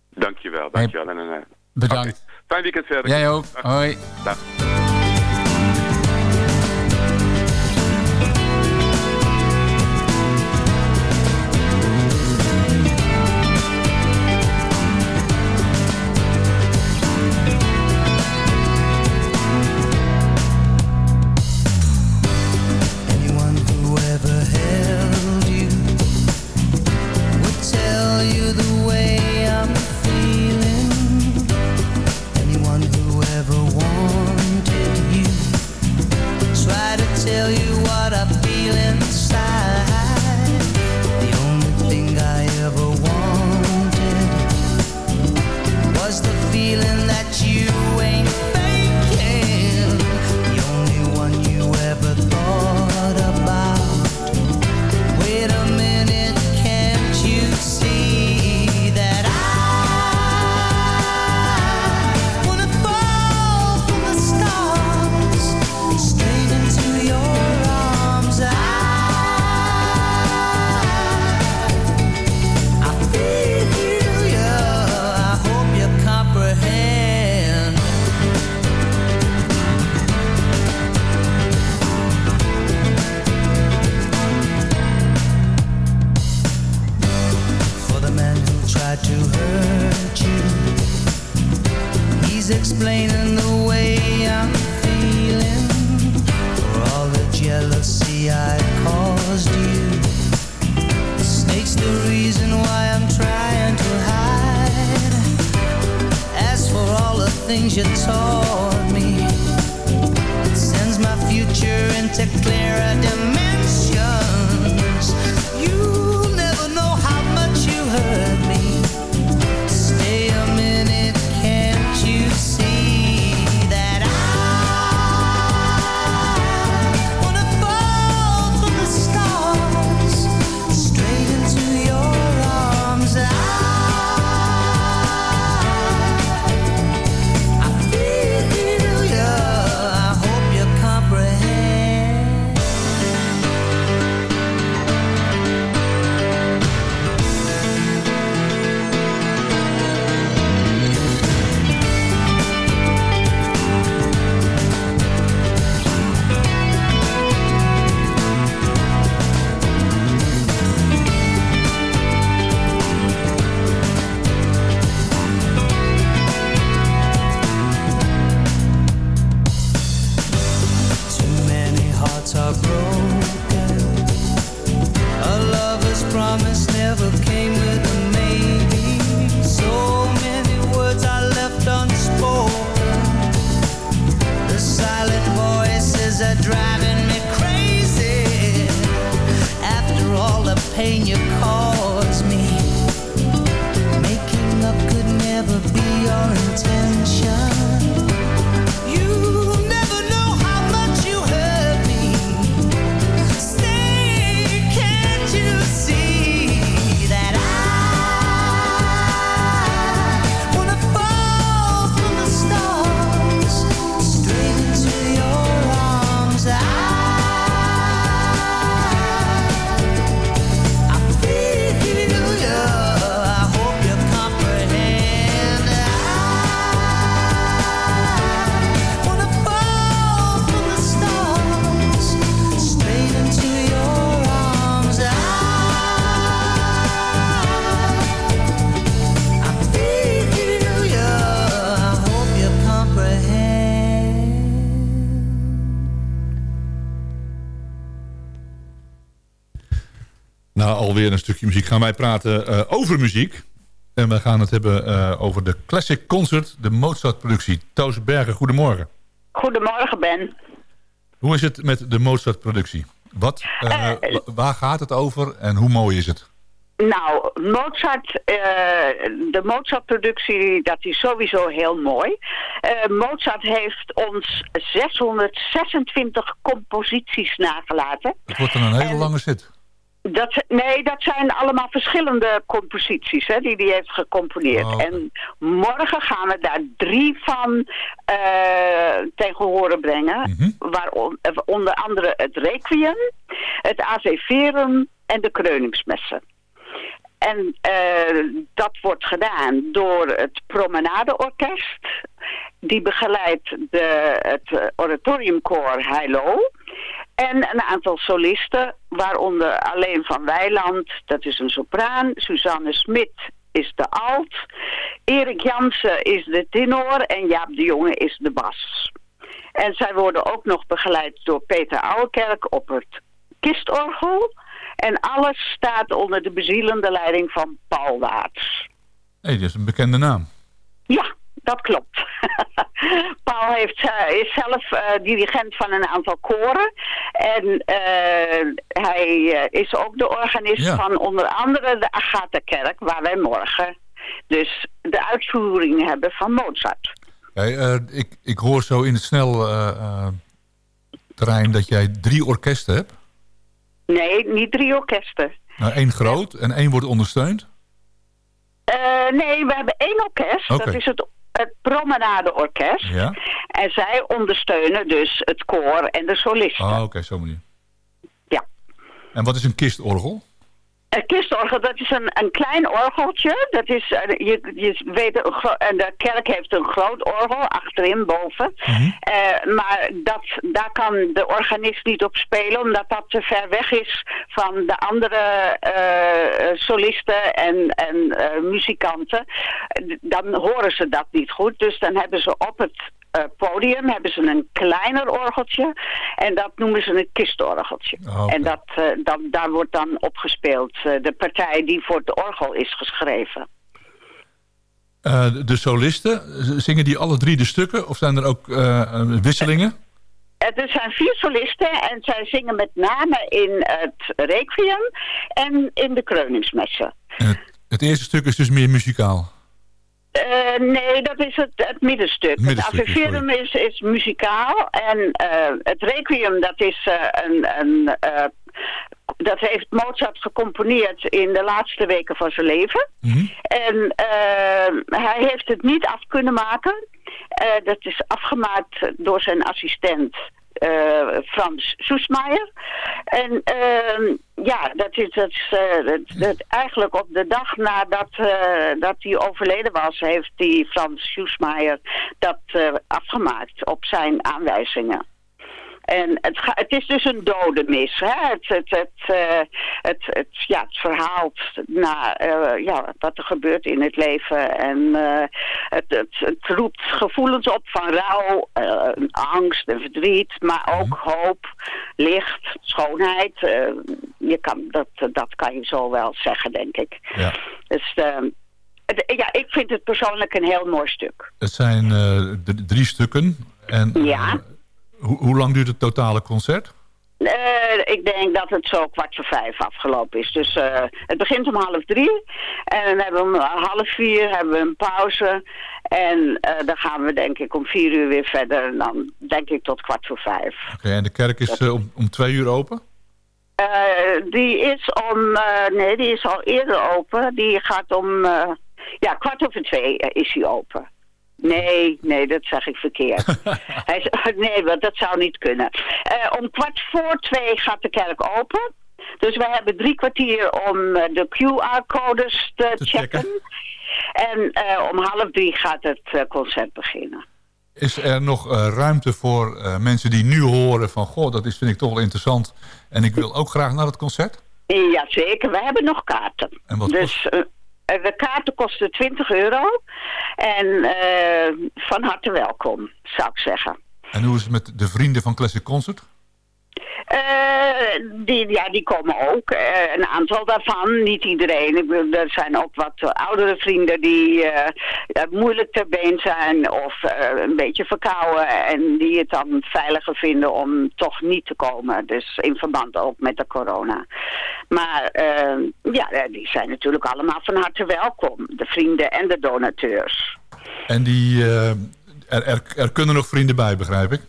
Dankjewel, dankjewel. En eh, Bedankt. fijn weekend verder. Jij ook. Dag. Hoi. Dag. Alweer een stukje muziek gaan wij praten eh, over muziek. En we gaan het hebben eh, over de Classic Concert, de Mozart-productie. Toos Bergen, goedemorgen. Goedemorgen, Ben. Hoe is het met de Mozart-productie? Wat, eh, wa- waar gaat het over en hoe mooi is het? Nou, Mozart, de Mozart-productie, dat is sowieso heel mooi. Mozart heeft ons 626 composities nagelaten. Het wordt dan een hele lange zit. Dat, nee, dat zijn allemaal verschillende composities hè, die hij heeft gecomponeerd. Oh. En morgen gaan we daar drie van eh tegen horen brengen. Waarom, eh, onder andere het Requiem, het Ave Verum en de Kreuningsmessen. En eh, dat wordt gedaan door het Promenadeorkest. Die begeleidt de, het oratoriumkoor Heilo. En een aantal solisten, waaronder alleen van Weiland, dat is een sopraan. Suzanne Smit is de alt. Erik Jansen is de tenor en Jaap de Jonge is de bas. En zij worden ook nog begeleid door Peter Ouwekerk op het kistorgel. En alles staat onder de bezielende leiding van Paul Waats. Hé, dat is een bekende naam. Ja, dat klopt. Paul heeft, eh, is zelf eh, dirigent van een aantal koren. En eh, hij is ook de organist Ja. van onder andere de Agatha-kerk... waar wij morgen dus de uitvoering hebben van Mozart. Hey, eh, ik, ik hoor zo in het snel eh, eh, terrein dat jij drie orkesten hebt. Nee, niet drie orkesten. Nou, één groot en één wordt ondersteund. Eh, nee, we hebben één orkest. Oké. Dat is het, het Promenade-orkest. Ja. En zij ondersteunen dus het koor en de solisten. Ah, oké, zo manier. Ja. En wat is een kistorgel? Een kistorgel, dat is een, een klein orgeltje. Dat is, eh, je, je weet, de kerk heeft een groot orgel, achterin, boven. Eh, maar dat, daar kan de organist niet op spelen, omdat dat te ver weg is van de andere eh, solisten en, en muzikanten. Dan horen ze dat niet goed, dus dan hebben ze op het eh, podium hebben ze een kleiner orgeltje en dat noemen ze een kistorgeltje. En dat, eh, dan, daar wordt dan opgespeeld eh, de partij die voor het orgel is geschreven. De solisten, zingen die alle drie de stukken? Of zijn er ook wisselingen? Er zijn vier solisten en zij zingen met name in het requiem en in de kreuningsmessen. Het eerste stuk is dus meer muzikaal. Eh, nee, dat is het, het middenstuk. Het, Ave is, is muzikaal en eh, het Requiem dat is eh, een... een dat heeft Mozart gecomponeerd in de laatste weken van zijn leven. En eh, hij heeft het niet af kunnen maken. Dat is afgemaakt door zijn assistent Frans Soesmaier. En ehm, ja, dat is, dat eh, dat- dat eigenlijk op de dag nadat eh, dat hij overleden was, heeft die Frans Soesmaier dat eh, afgemaakt op zijn aanwijzingen. En het, ga- het is dus een dodenmis. Hè? Het, het, het, eh, het, het, ja, het verhaalt naar eh, ja, wat er gebeurt in het leven. En eh, het, het, het roept gevoelens op van rouw, angst en verdriet. Maar ook hoop, licht, schoonheid. Je kan, dat, dat kan je zo wel zeggen, denk ik. Ja. Dus eh, het- ja, ik vind het persoonlijk een heel mooi stuk. Het zijn drie stukken. En Ja. Hoe, hoe lang duurt het totale concert? Eh, ik denk dat het zo kwart voor vijf afgelopen is. Dus eh, het begint om half drie. En dan hebben we om half vier hebben we een pauze. En eh, dan gaan we denk ik om vier uur weer verder. En dan denk ik tot kwart voor vijf. Oké, en de kerk is om, om twee uur open? Die is om... nee, die is al eerder open. Die gaat om... ja, kwart over twee is hij open. Nee, nee, dat zeg ik verkeerd. Hij is- nee, want dat zou niet kunnen. Eh, om kwart voor twee gaat de kerk open. Dus we hebben drie kwartier om eh, de QR-codes te, checken. En eh, om half drie gaat het concert beginnen. Is er nog eh, ruimte voor eh, mensen die nu horen van... goh, dat is, vind ik toch wel interessant... en ik wil ook graag naar het concert? Jazeker, we hebben nog kaarten. En wat dus de kaarten kosten 20 euro. En eh, van harte welkom, zou ik zeggen. En hoe is het met de vrienden van Classic Concert? Eh, die, ja, die komen ook. Eh, een aantal daarvan, niet iedereen. Ik bedoel, er zijn ook wat oudere vrienden die eh, moeilijk ter been zijn of een beetje verkouden en die het dan veiliger vinden om toch niet te komen. Dus in verband ook met de corona. Maar ja, die zijn natuurlijk allemaal van harte welkom. De vrienden en de donateurs. En die, er, er kunnen nog vrienden bij, begrijp ik?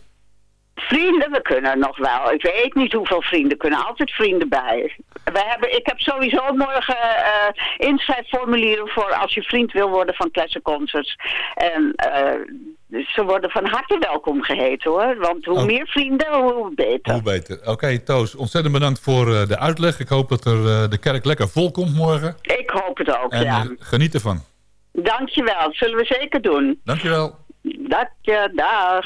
Vrienden, we kunnen nog wel. Ik weet niet hoeveel vrienden. Er kunnen altijd vrienden bij. We hebben, ik heb sowieso morgen eh inschrijfformulieren voor als je vriend wil worden van Classic Concerts. En eh, ze worden van harte welkom geheten hoor. Want hoe Oh. meer vrienden, hoe beter. Hoe beter. Oké, Toos, ontzettend bedankt voor eh, de uitleg. Ik hoop dat er, de kerk lekker vol komt morgen. Ik hoop het ook, En ja. geniet ervan. Dankjewel, zullen we zeker doen. Dankjewel. Dank je, dag.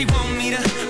she want me to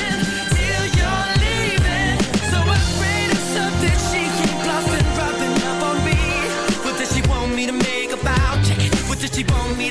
she want me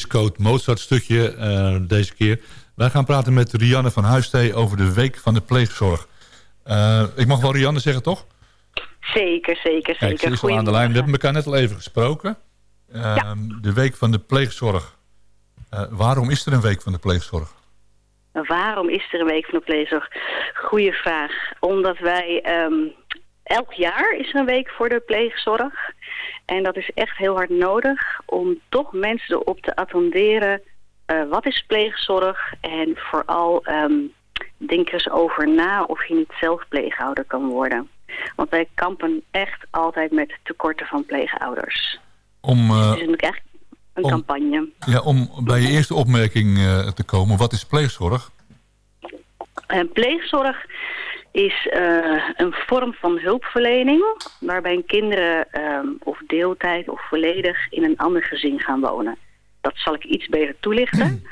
verdiscoed Mozart stukje eh, deze keer. Wij gaan praten met Rianne van Huistee over de Week van de Pleegzorg. Eh, ik mag wel Rianne zeggen, toch? Zeker, zeker, Kijk, ze zeker. is al aan de lijn. We hebben elkaar net al even gesproken. Ehm, De Week van de Pleegzorg. Eh, waarom is er een Week van de Pleegzorg? Waarom is er een week van de pleegzorg? Goeie vraag. Omdat wij ehm, elk jaar is er een week voor de pleegzorg. En dat is echt heel hard nodig om toch mensen erop te attenderen. eh, wat is pleegzorg? En vooral ehm, denk er eens over na of je niet zelf pleegouder kan worden. Want wij kampen echt altijd met tekorten van pleegouders. Om, Dus het is natuurlijk echt een om- campagne. ja, om bij je eerste opmerking eh, te komen. Wat is pleegzorg? Pleegzorg is eh, een vorm van hulpverlening waarbij kinderen ehm, of deeltijd of volledig in een ander gezin gaan wonen. Dat zal ik iets beter toelichten.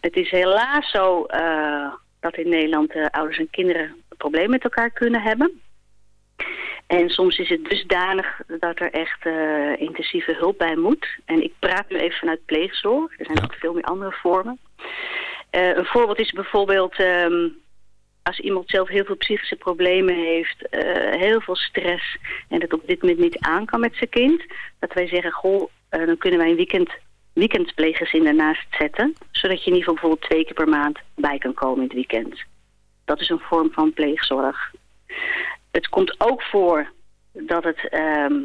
Het is helaas zo eh, dat in Nederland eh, ouders en kinderen problemen met elkaar kunnen hebben. En soms is het dusdanig dat er echt intensieve hulp bij moet. En ik praat nu even vanuit pleegzorg. Er zijn ook veel meer andere vormen. Een voorbeeld is bijvoorbeeld ehm, als iemand zelf heel veel psychische problemen heeft, eh, heel veel stress en het op dit moment niet aan kan met zijn kind, dat wij zeggen, goh, eh, dan kunnen wij een weekend, weekendpleeggezin daarnaast zetten, zodat je in ieder geval bijvoorbeeld twee keer per maand bij kan komen in het weekend. Dat is een vorm van pleegzorg. Het komt ook voor dat het ehm,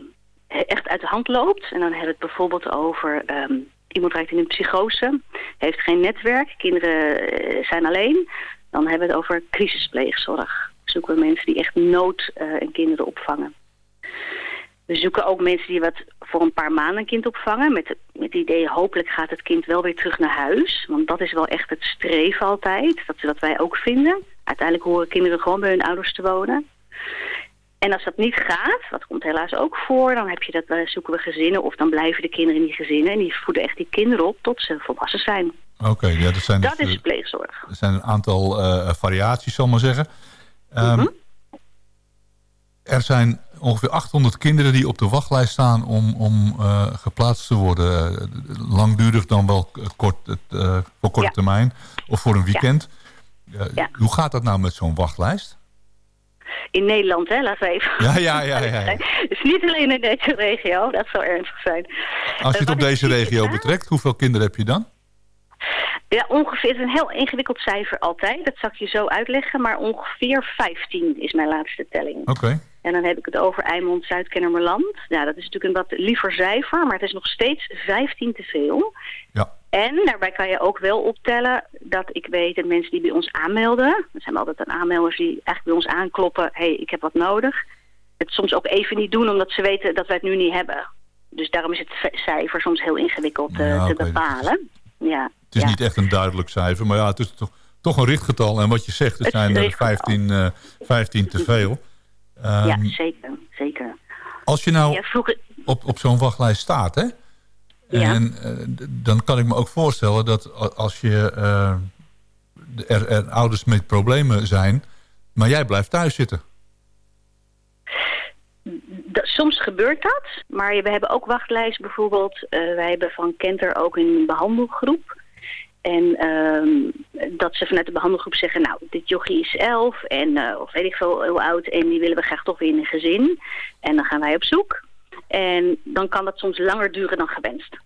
echt uit de hand loopt. En dan hebben we het bijvoorbeeld over ehm, iemand raakt in een psychose, heeft geen netwerk, kinderen eh, zijn alleen. Dan hebben we het over crisispleegzorg. Zoeken we mensen die echt nood eh, en kinderen opvangen. We zoeken ook mensen die wat voor een paar maanden een kind opvangen. Met, met het idee, hopelijk gaat het kind wel weer terug naar huis. Want dat is wel echt het streven altijd. Dat wat wij ook vinden. Uiteindelijk horen kinderen gewoon bij hun ouders te wonen. En als dat niet gaat, dat komt helaas ook voor, dan heb je dat, eh, zoeken we gezinnen of dan blijven de kinderen in die gezinnen en die voeden echt die kinderen op tot ze volwassen zijn. Oké, ja, dat zijn, dus, dat is eh, pleegzorg. er zijn een aantal eh, variaties, zal ik maar zeggen. Ehm, Mhm. Er zijn ongeveer 800 kinderen die op de wachtlijst staan om, om eh, geplaatst te worden. Langdurig dan wel kort, het, voor korte Ja. termijn of voor een weekend. Ja. Hoe gaat dat nou met zo'n wachtlijst? In Nederland, hè, we even... Ja, ja, ja, ja, ja. Dus niet alleen in deze regio, dat zou ernstig zijn. Als je het op is deze regio betrekt, hoeveel kinderen heb je dan? Ja, ongeveer. Het is een heel ingewikkeld cijfer altijd. Dat zal ik je zo uitleggen. Maar ongeveer 15 is mijn laatste telling. Oké. En dan heb ik het over Eimond, Zuid-Kennemerland. Ja, dat is natuurlijk een wat liever cijfer, maar het is nog steeds 15 te veel. Ja. En daarbij kan je ook wel optellen dat ik weet dat mensen die bij ons aanmelden... er zijn altijd een aanmelders die eigenlijk bij ons aankloppen... hé, hey, ik heb wat nodig. Het soms ook even niet doen omdat ze weten dat wij het nu niet hebben. Dus daarom is het cijfer soms heel ingewikkeld eh, Ja, te bepalen. Ja, Het is ja. niet echt een duidelijk cijfer, maar ja, het is toch, toch een richtgetal. En wat je zegt, is zijn er richtgetal. 15, eh 15 te veel. ja, Ehm, zeker, zeker. Als je nou op, op zo'n wachtlijst staat, hè? En eh, dan kan ik me ook voorstellen dat als je eh, er, er ouders met problemen zijn, maar jij blijft thuis zitten. Soms gebeurt dat, maar we hebben ook wachtlijst bijvoorbeeld. eh, wij hebben van Kenter ook een behandelgroep. En ehm, dat ze vanuit de behandelgroep zeggen, nou, dit jochie is elf en eh, of weet ik veel hoe oud en die willen we graag toch weer in een gezin. En dan gaan wij op zoek. En dan kan dat soms langer duren dan gewenst.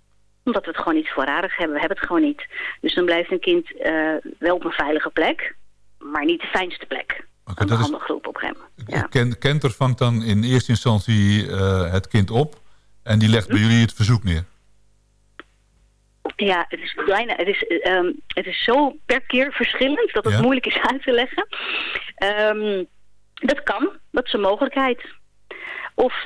Omdat we het gewoon niet voorradig hebben. We hebben het gewoon niet. Dus dan blijft een kind eh, wel op een veilige plek, maar niet de fijnste plek. een dat is- behandelgroep op hem. Ja. Ken, Kenter vangt dan in eerste instantie eh, het kind op en die legt bij jullie het verzoek neer. Ja, het is bijna, het is, eh, ehm, het is zo per keer verschillend dat het Ja. moeilijk is uit te leggen. Ehm, dat kan, dat is een mogelijkheid. Of eh,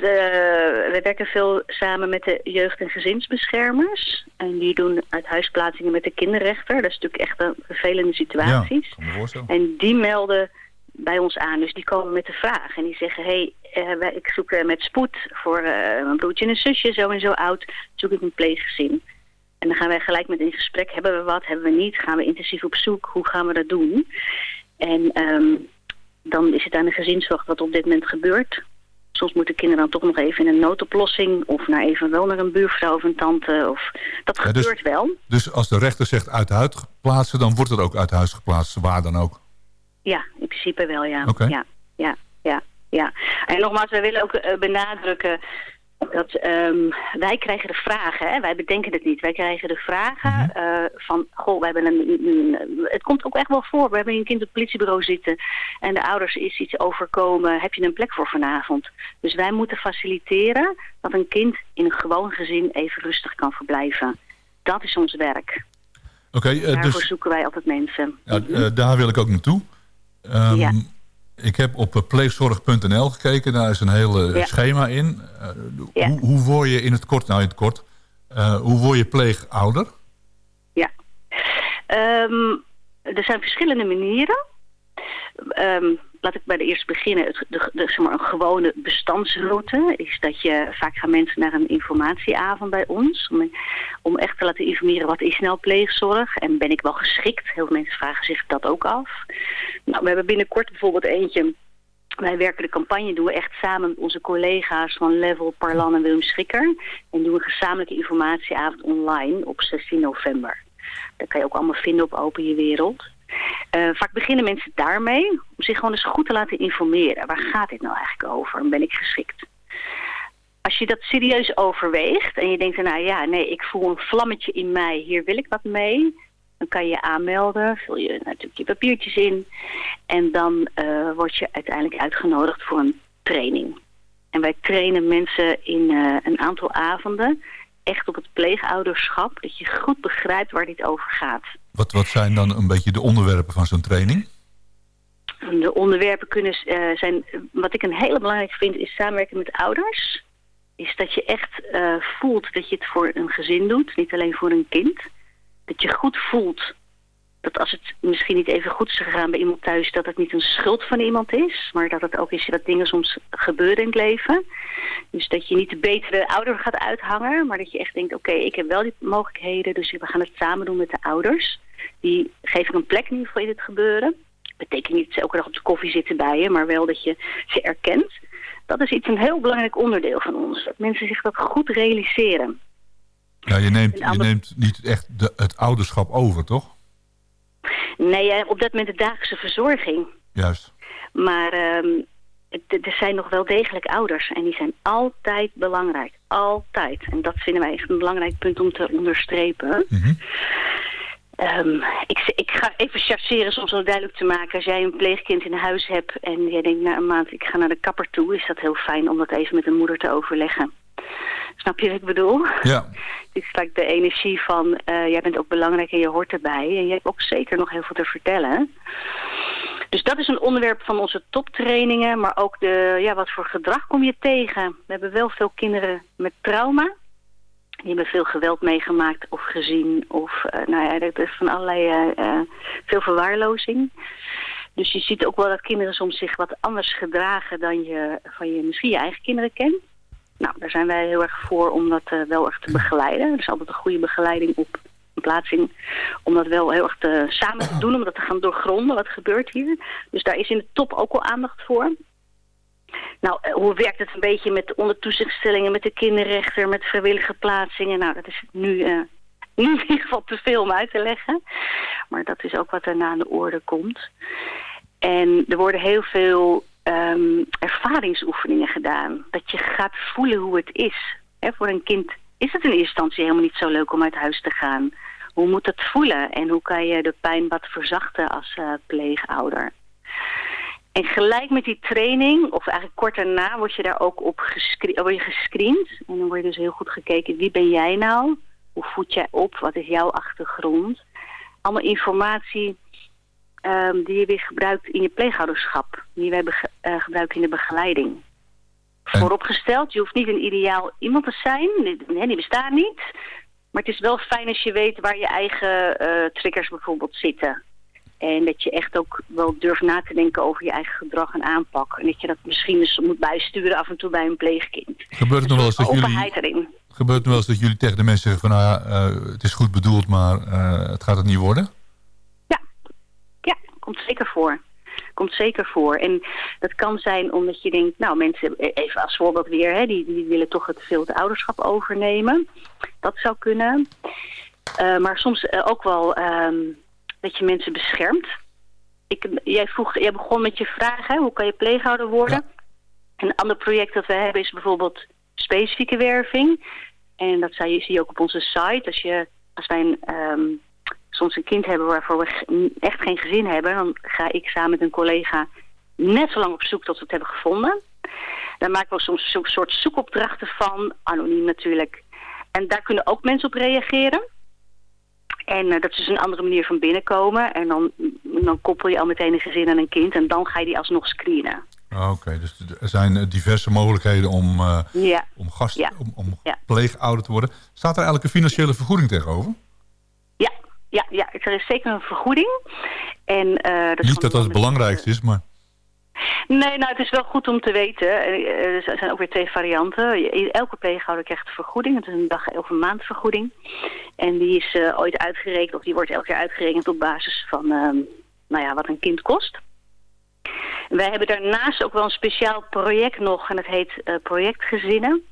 we werken veel samen met de jeugd- en gezinsbeschermers. En die doen uithuisplaatsingen met de kinderrechter. Dat is natuurlijk echt een vervelende situaties. En die melden bij ons aan. Dus die komen met de vraag. En die zeggen, hé, hey, eh, ik zoek met spoed voor mijn broertje en een zusje, zo en zo oud, zoek ik een pleeggezin. En dan gaan wij gelijk met in gesprek. Hebben we wat, hebben we niet? Gaan we intensief op zoek? Hoe gaan we dat doen? En ehm, dan is het aan de gezinszorg wat op dit moment gebeurt. Soms moeten kinderen dan toch nog even in een noodoplossing... of naar even wel naar een buurvrouw of een tante. Of, dat Ja, dus- gebeurt wel. Dus als de rechter zegt uit huis plaatsen, dan wordt het ook uit huis geplaatst, waar dan ook. Ja, in principe wel, ja. Oké. Ja, ja, ja, ja. En nogmaals, wij willen ook eh, benadrukken dat ehm, wij krijgen de vragen, hè? wij bedenken het niet. Wij krijgen de vragen Mhm. eh, van, goh, wij hebben een, een- het komt ook echt wel voor. We hebben een kind op het politiebureau zitten en de ouders is iets overkomen. Heb je een plek voor vanavond? Dus wij moeten faciliteren dat een kind in een gewoon gezin even rustig kan verblijven. Dat is ons werk. Oké, eh, Daarvoor dus zoeken wij altijd mensen. ja, eh, daar wil ik ook naartoe. Ehm, Ja. Ik heb op eh, pleegzorg.nl gekeken, daar is een heel eh, Ja. schema in. Eh, hoe, hoe word je in het kort, nou in het kort, hoe word je pleegouder? Ja. Ehm, er zijn verschillende manieren. Ehm, laat ik bij de eerste beginnen. Het, de, zeg maar, een gewone bestandsroute is dat je vaak gaan mensen naar een informatieavond bij ons. Om, om echt te laten informeren wat is nou pleegzorg en ben ik wel geschikt. Heel veel mensen vragen zich dat ook af. Nou, we hebben binnenkort bijvoorbeeld eentje wij werken de campagne, doen we echt samen met onze collega's van Level, Parlan en Willem Schikker. En doen we een gezamenlijke informatieavond online op 16 november. Dat kan je ook allemaal vinden op Open Je Wereld. Eh, vaak beginnen mensen daarmee om zich gewoon eens goed te laten informeren. Waar gaat dit nou eigenlijk over en ben ik geschikt? Als je dat serieus overweegt en je denkt, nou ja, nee, ik voel een vlammetje in mij, hier wil ik wat mee. Dan kan je je aanmelden, vul je natuurlijk je papiertjes in. En dan eh, word je uiteindelijk uitgenodigd voor een training. En wij trainen mensen in eh, een aantal avonden echt op het pleegouderschap. Dat je goed begrijpt waar dit over gaat. Wat, wat zijn dan een beetje de onderwerpen van zo'n training? De onderwerpen kunnen eh, zijn, wat ik een hele belangrijk vind, is samenwerken met ouders. Is dat je echt eh, voelt dat je het voor een gezin doet, niet alleen voor een kind. Dat je goed voelt dat als het misschien niet even goed is gegaan bij iemand thuis, dat het niet een schuld van iemand is, maar dat het ook is dat dingen soms gebeuren in het leven. Dus dat je niet de betere ouder gaat uithangen, maar dat je echt denkt, oké, ik heb wel die mogelijkheden, dus we gaan het samen doen met de ouders. Die geven een plek in ieder geval in het gebeuren. Betekent niet dat ze elke dag op de koffie zitten bij je, maar wel dat je ze erkent. Dat is iets een heel belangrijk onderdeel van ons. Dat mensen zich dat goed realiseren. Ja, je neemt, je neemt niet echt de, het ouderschap over, toch? Nee, op dat moment de dagelijkse verzorging. Juist. Maar ehm, er zijn nog wel degelijk ouders. En die zijn altijd belangrijk. Altijd. En dat vinden wij echt een belangrijk punt om te onderstrepen. Ehm, ik, ik ga even chargeren soms om het duidelijk te maken. Als jij een pleegkind in huis hebt en jij denkt na een maand ik ga naar de kapper toe, is dat heel fijn om dat even met een moeder te overleggen. Snap je wat ik bedoel? Ja. Het is like de energie van eh, jij bent ook belangrijk en je hoort erbij. En je hebt ook zeker nog heel veel te vertellen. Dus dat is een onderwerp van onze toptrainingen. Maar ook de, ja, wat voor gedrag kom je tegen? We hebben wel veel kinderen met trauma. Die hebben veel geweld meegemaakt of gezien. Of eh, nou ja, dat is van allerlei eh, eh, veel verwaarlozing. Dus je ziet ook wel dat kinderen soms zich wat anders gedragen dan je van je misschien je eigen kinderen kent. Nou, daar zijn wij heel erg voor om dat wel erg te begeleiden. Er is altijd een goede begeleiding op een plaatsing om dat wel heel erg te, samen te doen, om dat te gaan doorgronden. Wat gebeurt hier? Dus daar is in de top ook al aandacht voor. Nou, eh, hoe werkt het een beetje met ondertoezichtstellingen, met de kinderrechter, met vrijwillige plaatsingen? Nou, dat is nu, eh, nu in ieder geval te veel om uit te leggen. Maar dat is ook wat daarna aan de orde komt. En er worden heel veel ehm, ervaringsoefeningen gedaan. Dat je gaat voelen hoe het is. Voor een kind is het in eerste instantie helemaal niet zo leuk om uit huis te gaan. Hoe moet het voelen en hoe kan je de pijn wat verzachten als eh, pleegouder? En gelijk met die training, of eigenlijk kort daarna, word je daar ook op gescre- word je gescreend. En dan word je dus heel goed gekeken, wie ben jij nou? Hoe voed jij op? Wat is jouw achtergrond? Allemaal informatie ehm, die je weer gebruikt in je pleegouderschap. Die wij bege- eh, gebruiken in de begeleiding. Vooropgesteld, je hoeft niet een ideaal iemand te zijn. Nee, die bestaan niet. Maar het is wel fijn als je weet waar je eigen eh, triggers bijvoorbeeld zitten. En dat je echt ook wel durft na te denken over je eigen gedrag en aanpak. En dat je dat misschien eens moet bijsturen af en toe bij een pleegkind. Gebeurt het nog wel eens dat jullie, erin. gebeurt het nog wel eens dat jullie tegen de mensen zeggen van... nou ja, eh, het is goed bedoeld, maar eh, het gaat het niet worden? Ja, komt zeker voor. Komt zeker voor. En dat kan zijn omdat je denkt, nou mensen, even als voorbeeld weer, hè, die, die willen toch het veel het ouderschap overnemen. Dat zou kunnen. Eh, maar soms eh, ook wel ehm, dat je mensen beschermt. Ik, jij, vroeg, jij begon met je vraag, hè, hoe kan je pleeghouder worden? Een ander project dat we hebben is bijvoorbeeld specifieke werving. En dat zie je, ook op onze site. Als, je, als wij een, ehm, soms een kind hebben waarvoor we echt geen gezin hebben... dan ga ik samen met een collega net zo lang op zoek tot we het hebben gevonden. Daar maken we soms een soort zoekopdrachten van, anoniem natuurlijk. En daar kunnen ook mensen op reageren. En eh, dat is dus een andere manier van binnenkomen. En dan, dan koppel je al meteen een gezin aan een kind... en dan ga je die alsnog screenen. Ah, Oké, dus er zijn eh, diverse mogelijkheden om, Ja. om, gast, Ja. om, om Ja. pleegouder te worden. Staat er eigenlijk een financiële vergoeding tegenover? Ja, ja, ja, er is zeker een vergoeding. En, dat Niet dat dat het belangrijkste is, maar... Nee, nou, het is wel goed om te weten. Eh, Er zijn ook weer twee varianten. Elke pleeghouder krijgt een vergoeding. Het is een dag- of een maandvergoeding. En die is eh, ooit uitgerekend, of die wordt elk jaar uitgerekend op basis van ehm, nou ja, wat een kind kost. Wij hebben daarnaast ook wel een speciaal project nog. En dat heet eh, projectgezinnen.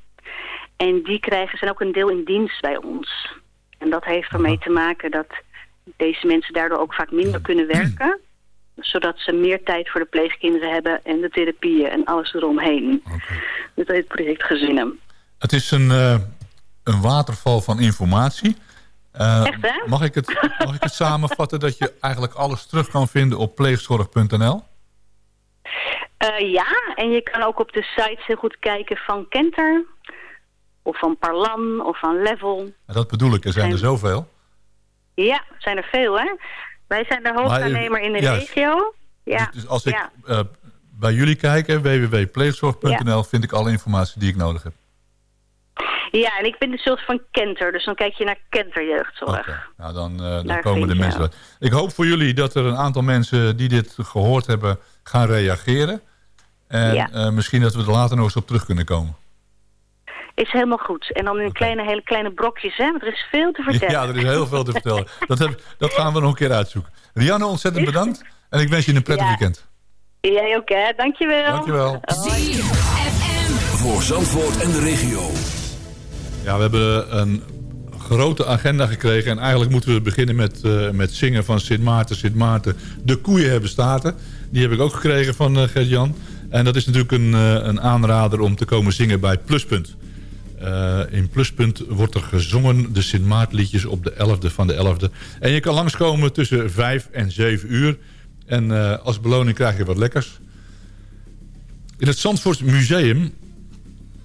En die krijgen, zijn ook een deel in dienst bij ons. En dat heeft ermee te maken dat deze mensen daardoor ook vaak minder kunnen werken zodat ze meer tijd voor de pleegkinderen hebben en de therapieën en alles eromheen. Dat heet project Gezinnen. Het is een, eh, een waterval van informatie. Eh, Echt, hè? Mag ik, het, mag ik het samenvatten dat je eigenlijk alles terug kan vinden op pleegzorg.nl? Eh, ja, en je kan ook op de site heel goed kijken van Kenter, of van Parlan, of van Level. Dat bedoel ik, er zijn er zoveel. Ja, zijn er veel, hè? Wij zijn de hoofdaannemer in de juist. regio. Ja, Dus als ik eh, bij jullie kijk, www.pleegzorg.nl, vind ik alle informatie die ik nodig heb. ja, en ik ben de soort van Kenter, dus dan kijk je naar Kenter Jeugdzorg. Nou, dan, eh, dan komen de mensen uit. Ik hoop voor jullie dat er een aantal mensen die dit gehoord hebben, gaan reageren. En Ja. eh, misschien dat we er later nog eens op terug kunnen komen. Is helemaal goed. En dan in kleine, hele kleine brokjes, hè? Want er is veel te vertellen. Ja, er is heel veel te vertellen. Dat, heb, dat gaan we nog een keer uitzoeken. Rianne, ontzettend bedankt. En ik wens je een prettig Ja. weekend. Jij ook, hè? Dankjewel. Dankjewel. Voor Zandvoort en de regio. Ja, we hebben een grote agenda gekregen. En eigenlijk moeten we beginnen met, eh, met zingen van Sint Maarten. Sint Maarten, de koeien hebben staten. Die heb ik ook gekregen van eh, Gert-Jan. En dat is natuurlijk een, eh, een aanrader om te komen zingen bij Pluspunt. Eh, in Pluspunt wordt er gezongen de Sint Maartliedjes op de 11e van de 11e. En je kan langskomen tussen 5 en 7 uur. En eh, als beloning krijg je wat lekkers. In het Zandvoort Museum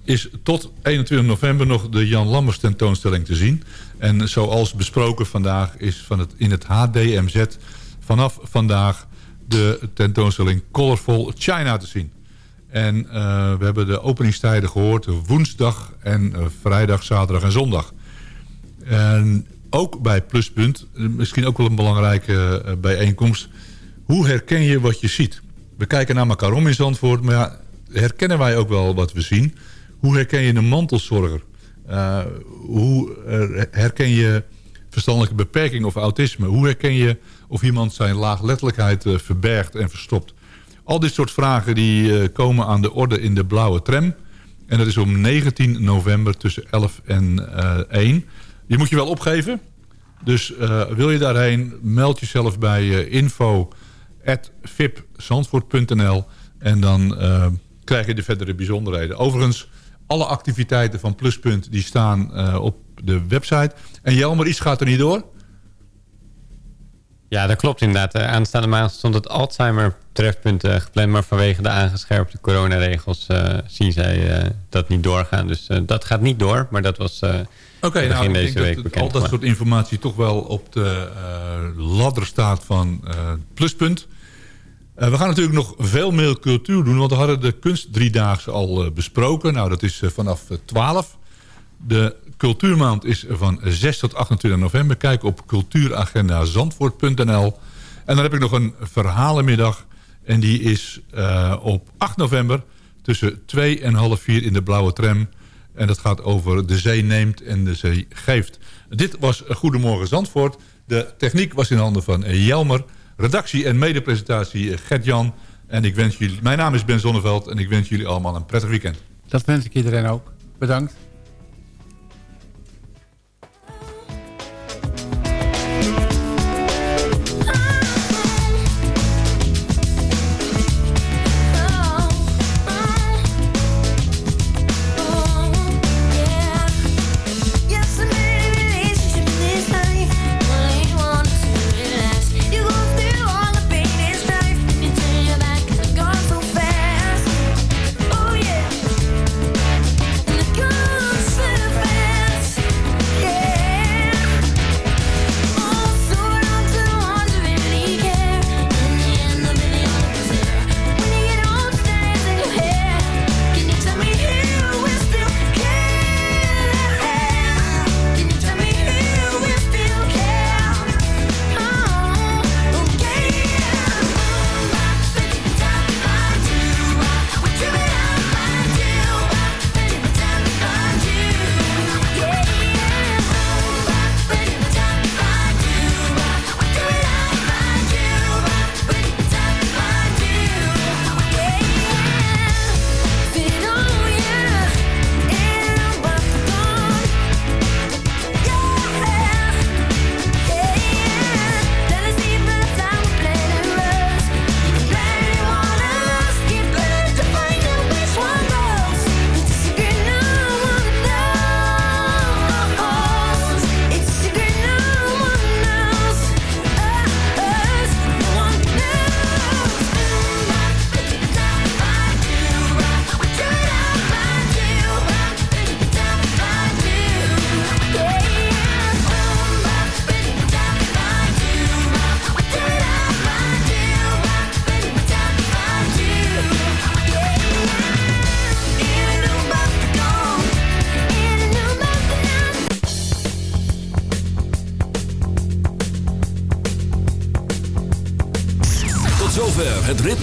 is tot 21 november nog de Jan Lammers tentoonstelling te zien. En zoals besproken vandaag is van het, in het HDMZ vanaf vandaag de tentoonstelling Colorful China te zien. En eh, we hebben de openingstijden gehoord woensdag en eh, vrijdag, zaterdag en zondag. En ook bij Pluspunt, eh, misschien ook wel een belangrijke bijeenkomst. Hoe herken je wat je ziet? We kijken naar elkaar om in Zandvoort, maar ja, herkennen wij ook wel wat we zien? Hoe herken je een mantelzorger? Hoe herken je verstandelijke beperking of autisme? Hoe herken je of iemand zijn laaglettelijkheid uh, verbergt en verstopt? Al dit soort vragen die komen aan de orde in de blauwe tram. En dat is om 19 november tussen 11 en 1. Je moet je wel opgeven. Dus wil je daarheen, meld jezelf bij info.vipzandvoort.nl en dan krijg je de verdere bijzonderheden. Overigens, alle activiteiten van Pluspunt die staan op de website. En Jelmer, iets gaat er niet door? Ja, dat klopt inderdaad. Uh, aanstaande maand stond het Alzheimer trefpunt uh, gepland... maar vanwege de aangescherpte coronaregels zien zij dat niet doorgaan. Dus dat gaat niet door, maar dat was Oké, okay, begin nou, deze week dat al dat soort informatie toch wel op de ladder staat van Pluspunt... Uh, we gaan natuurlijk nog veel meer cultuur doen, want we hadden de kunstdriedaagse al uh, besproken. Nou, dat is vanaf 12. De cultuurmaand is van 6 tot 28 november. Kijk op cultuuragendazandvoort.nl. En dan heb ik nog een verhalenmiddag. En die is op 8 november tussen 2 en half 4 in de blauwe tram. En dat gaat over de zee neemt en de zee geeft. Dit was Goedemorgen Zandvoort. De techniek was in handen van Jelmer. Redactie en medepresentatie Gert-Jan. En ik wens jullie, mijn naam is Ben Zonneveld en ik wens jullie allemaal een prettig weekend. Dat wens ik iedereen ook. Bedankt.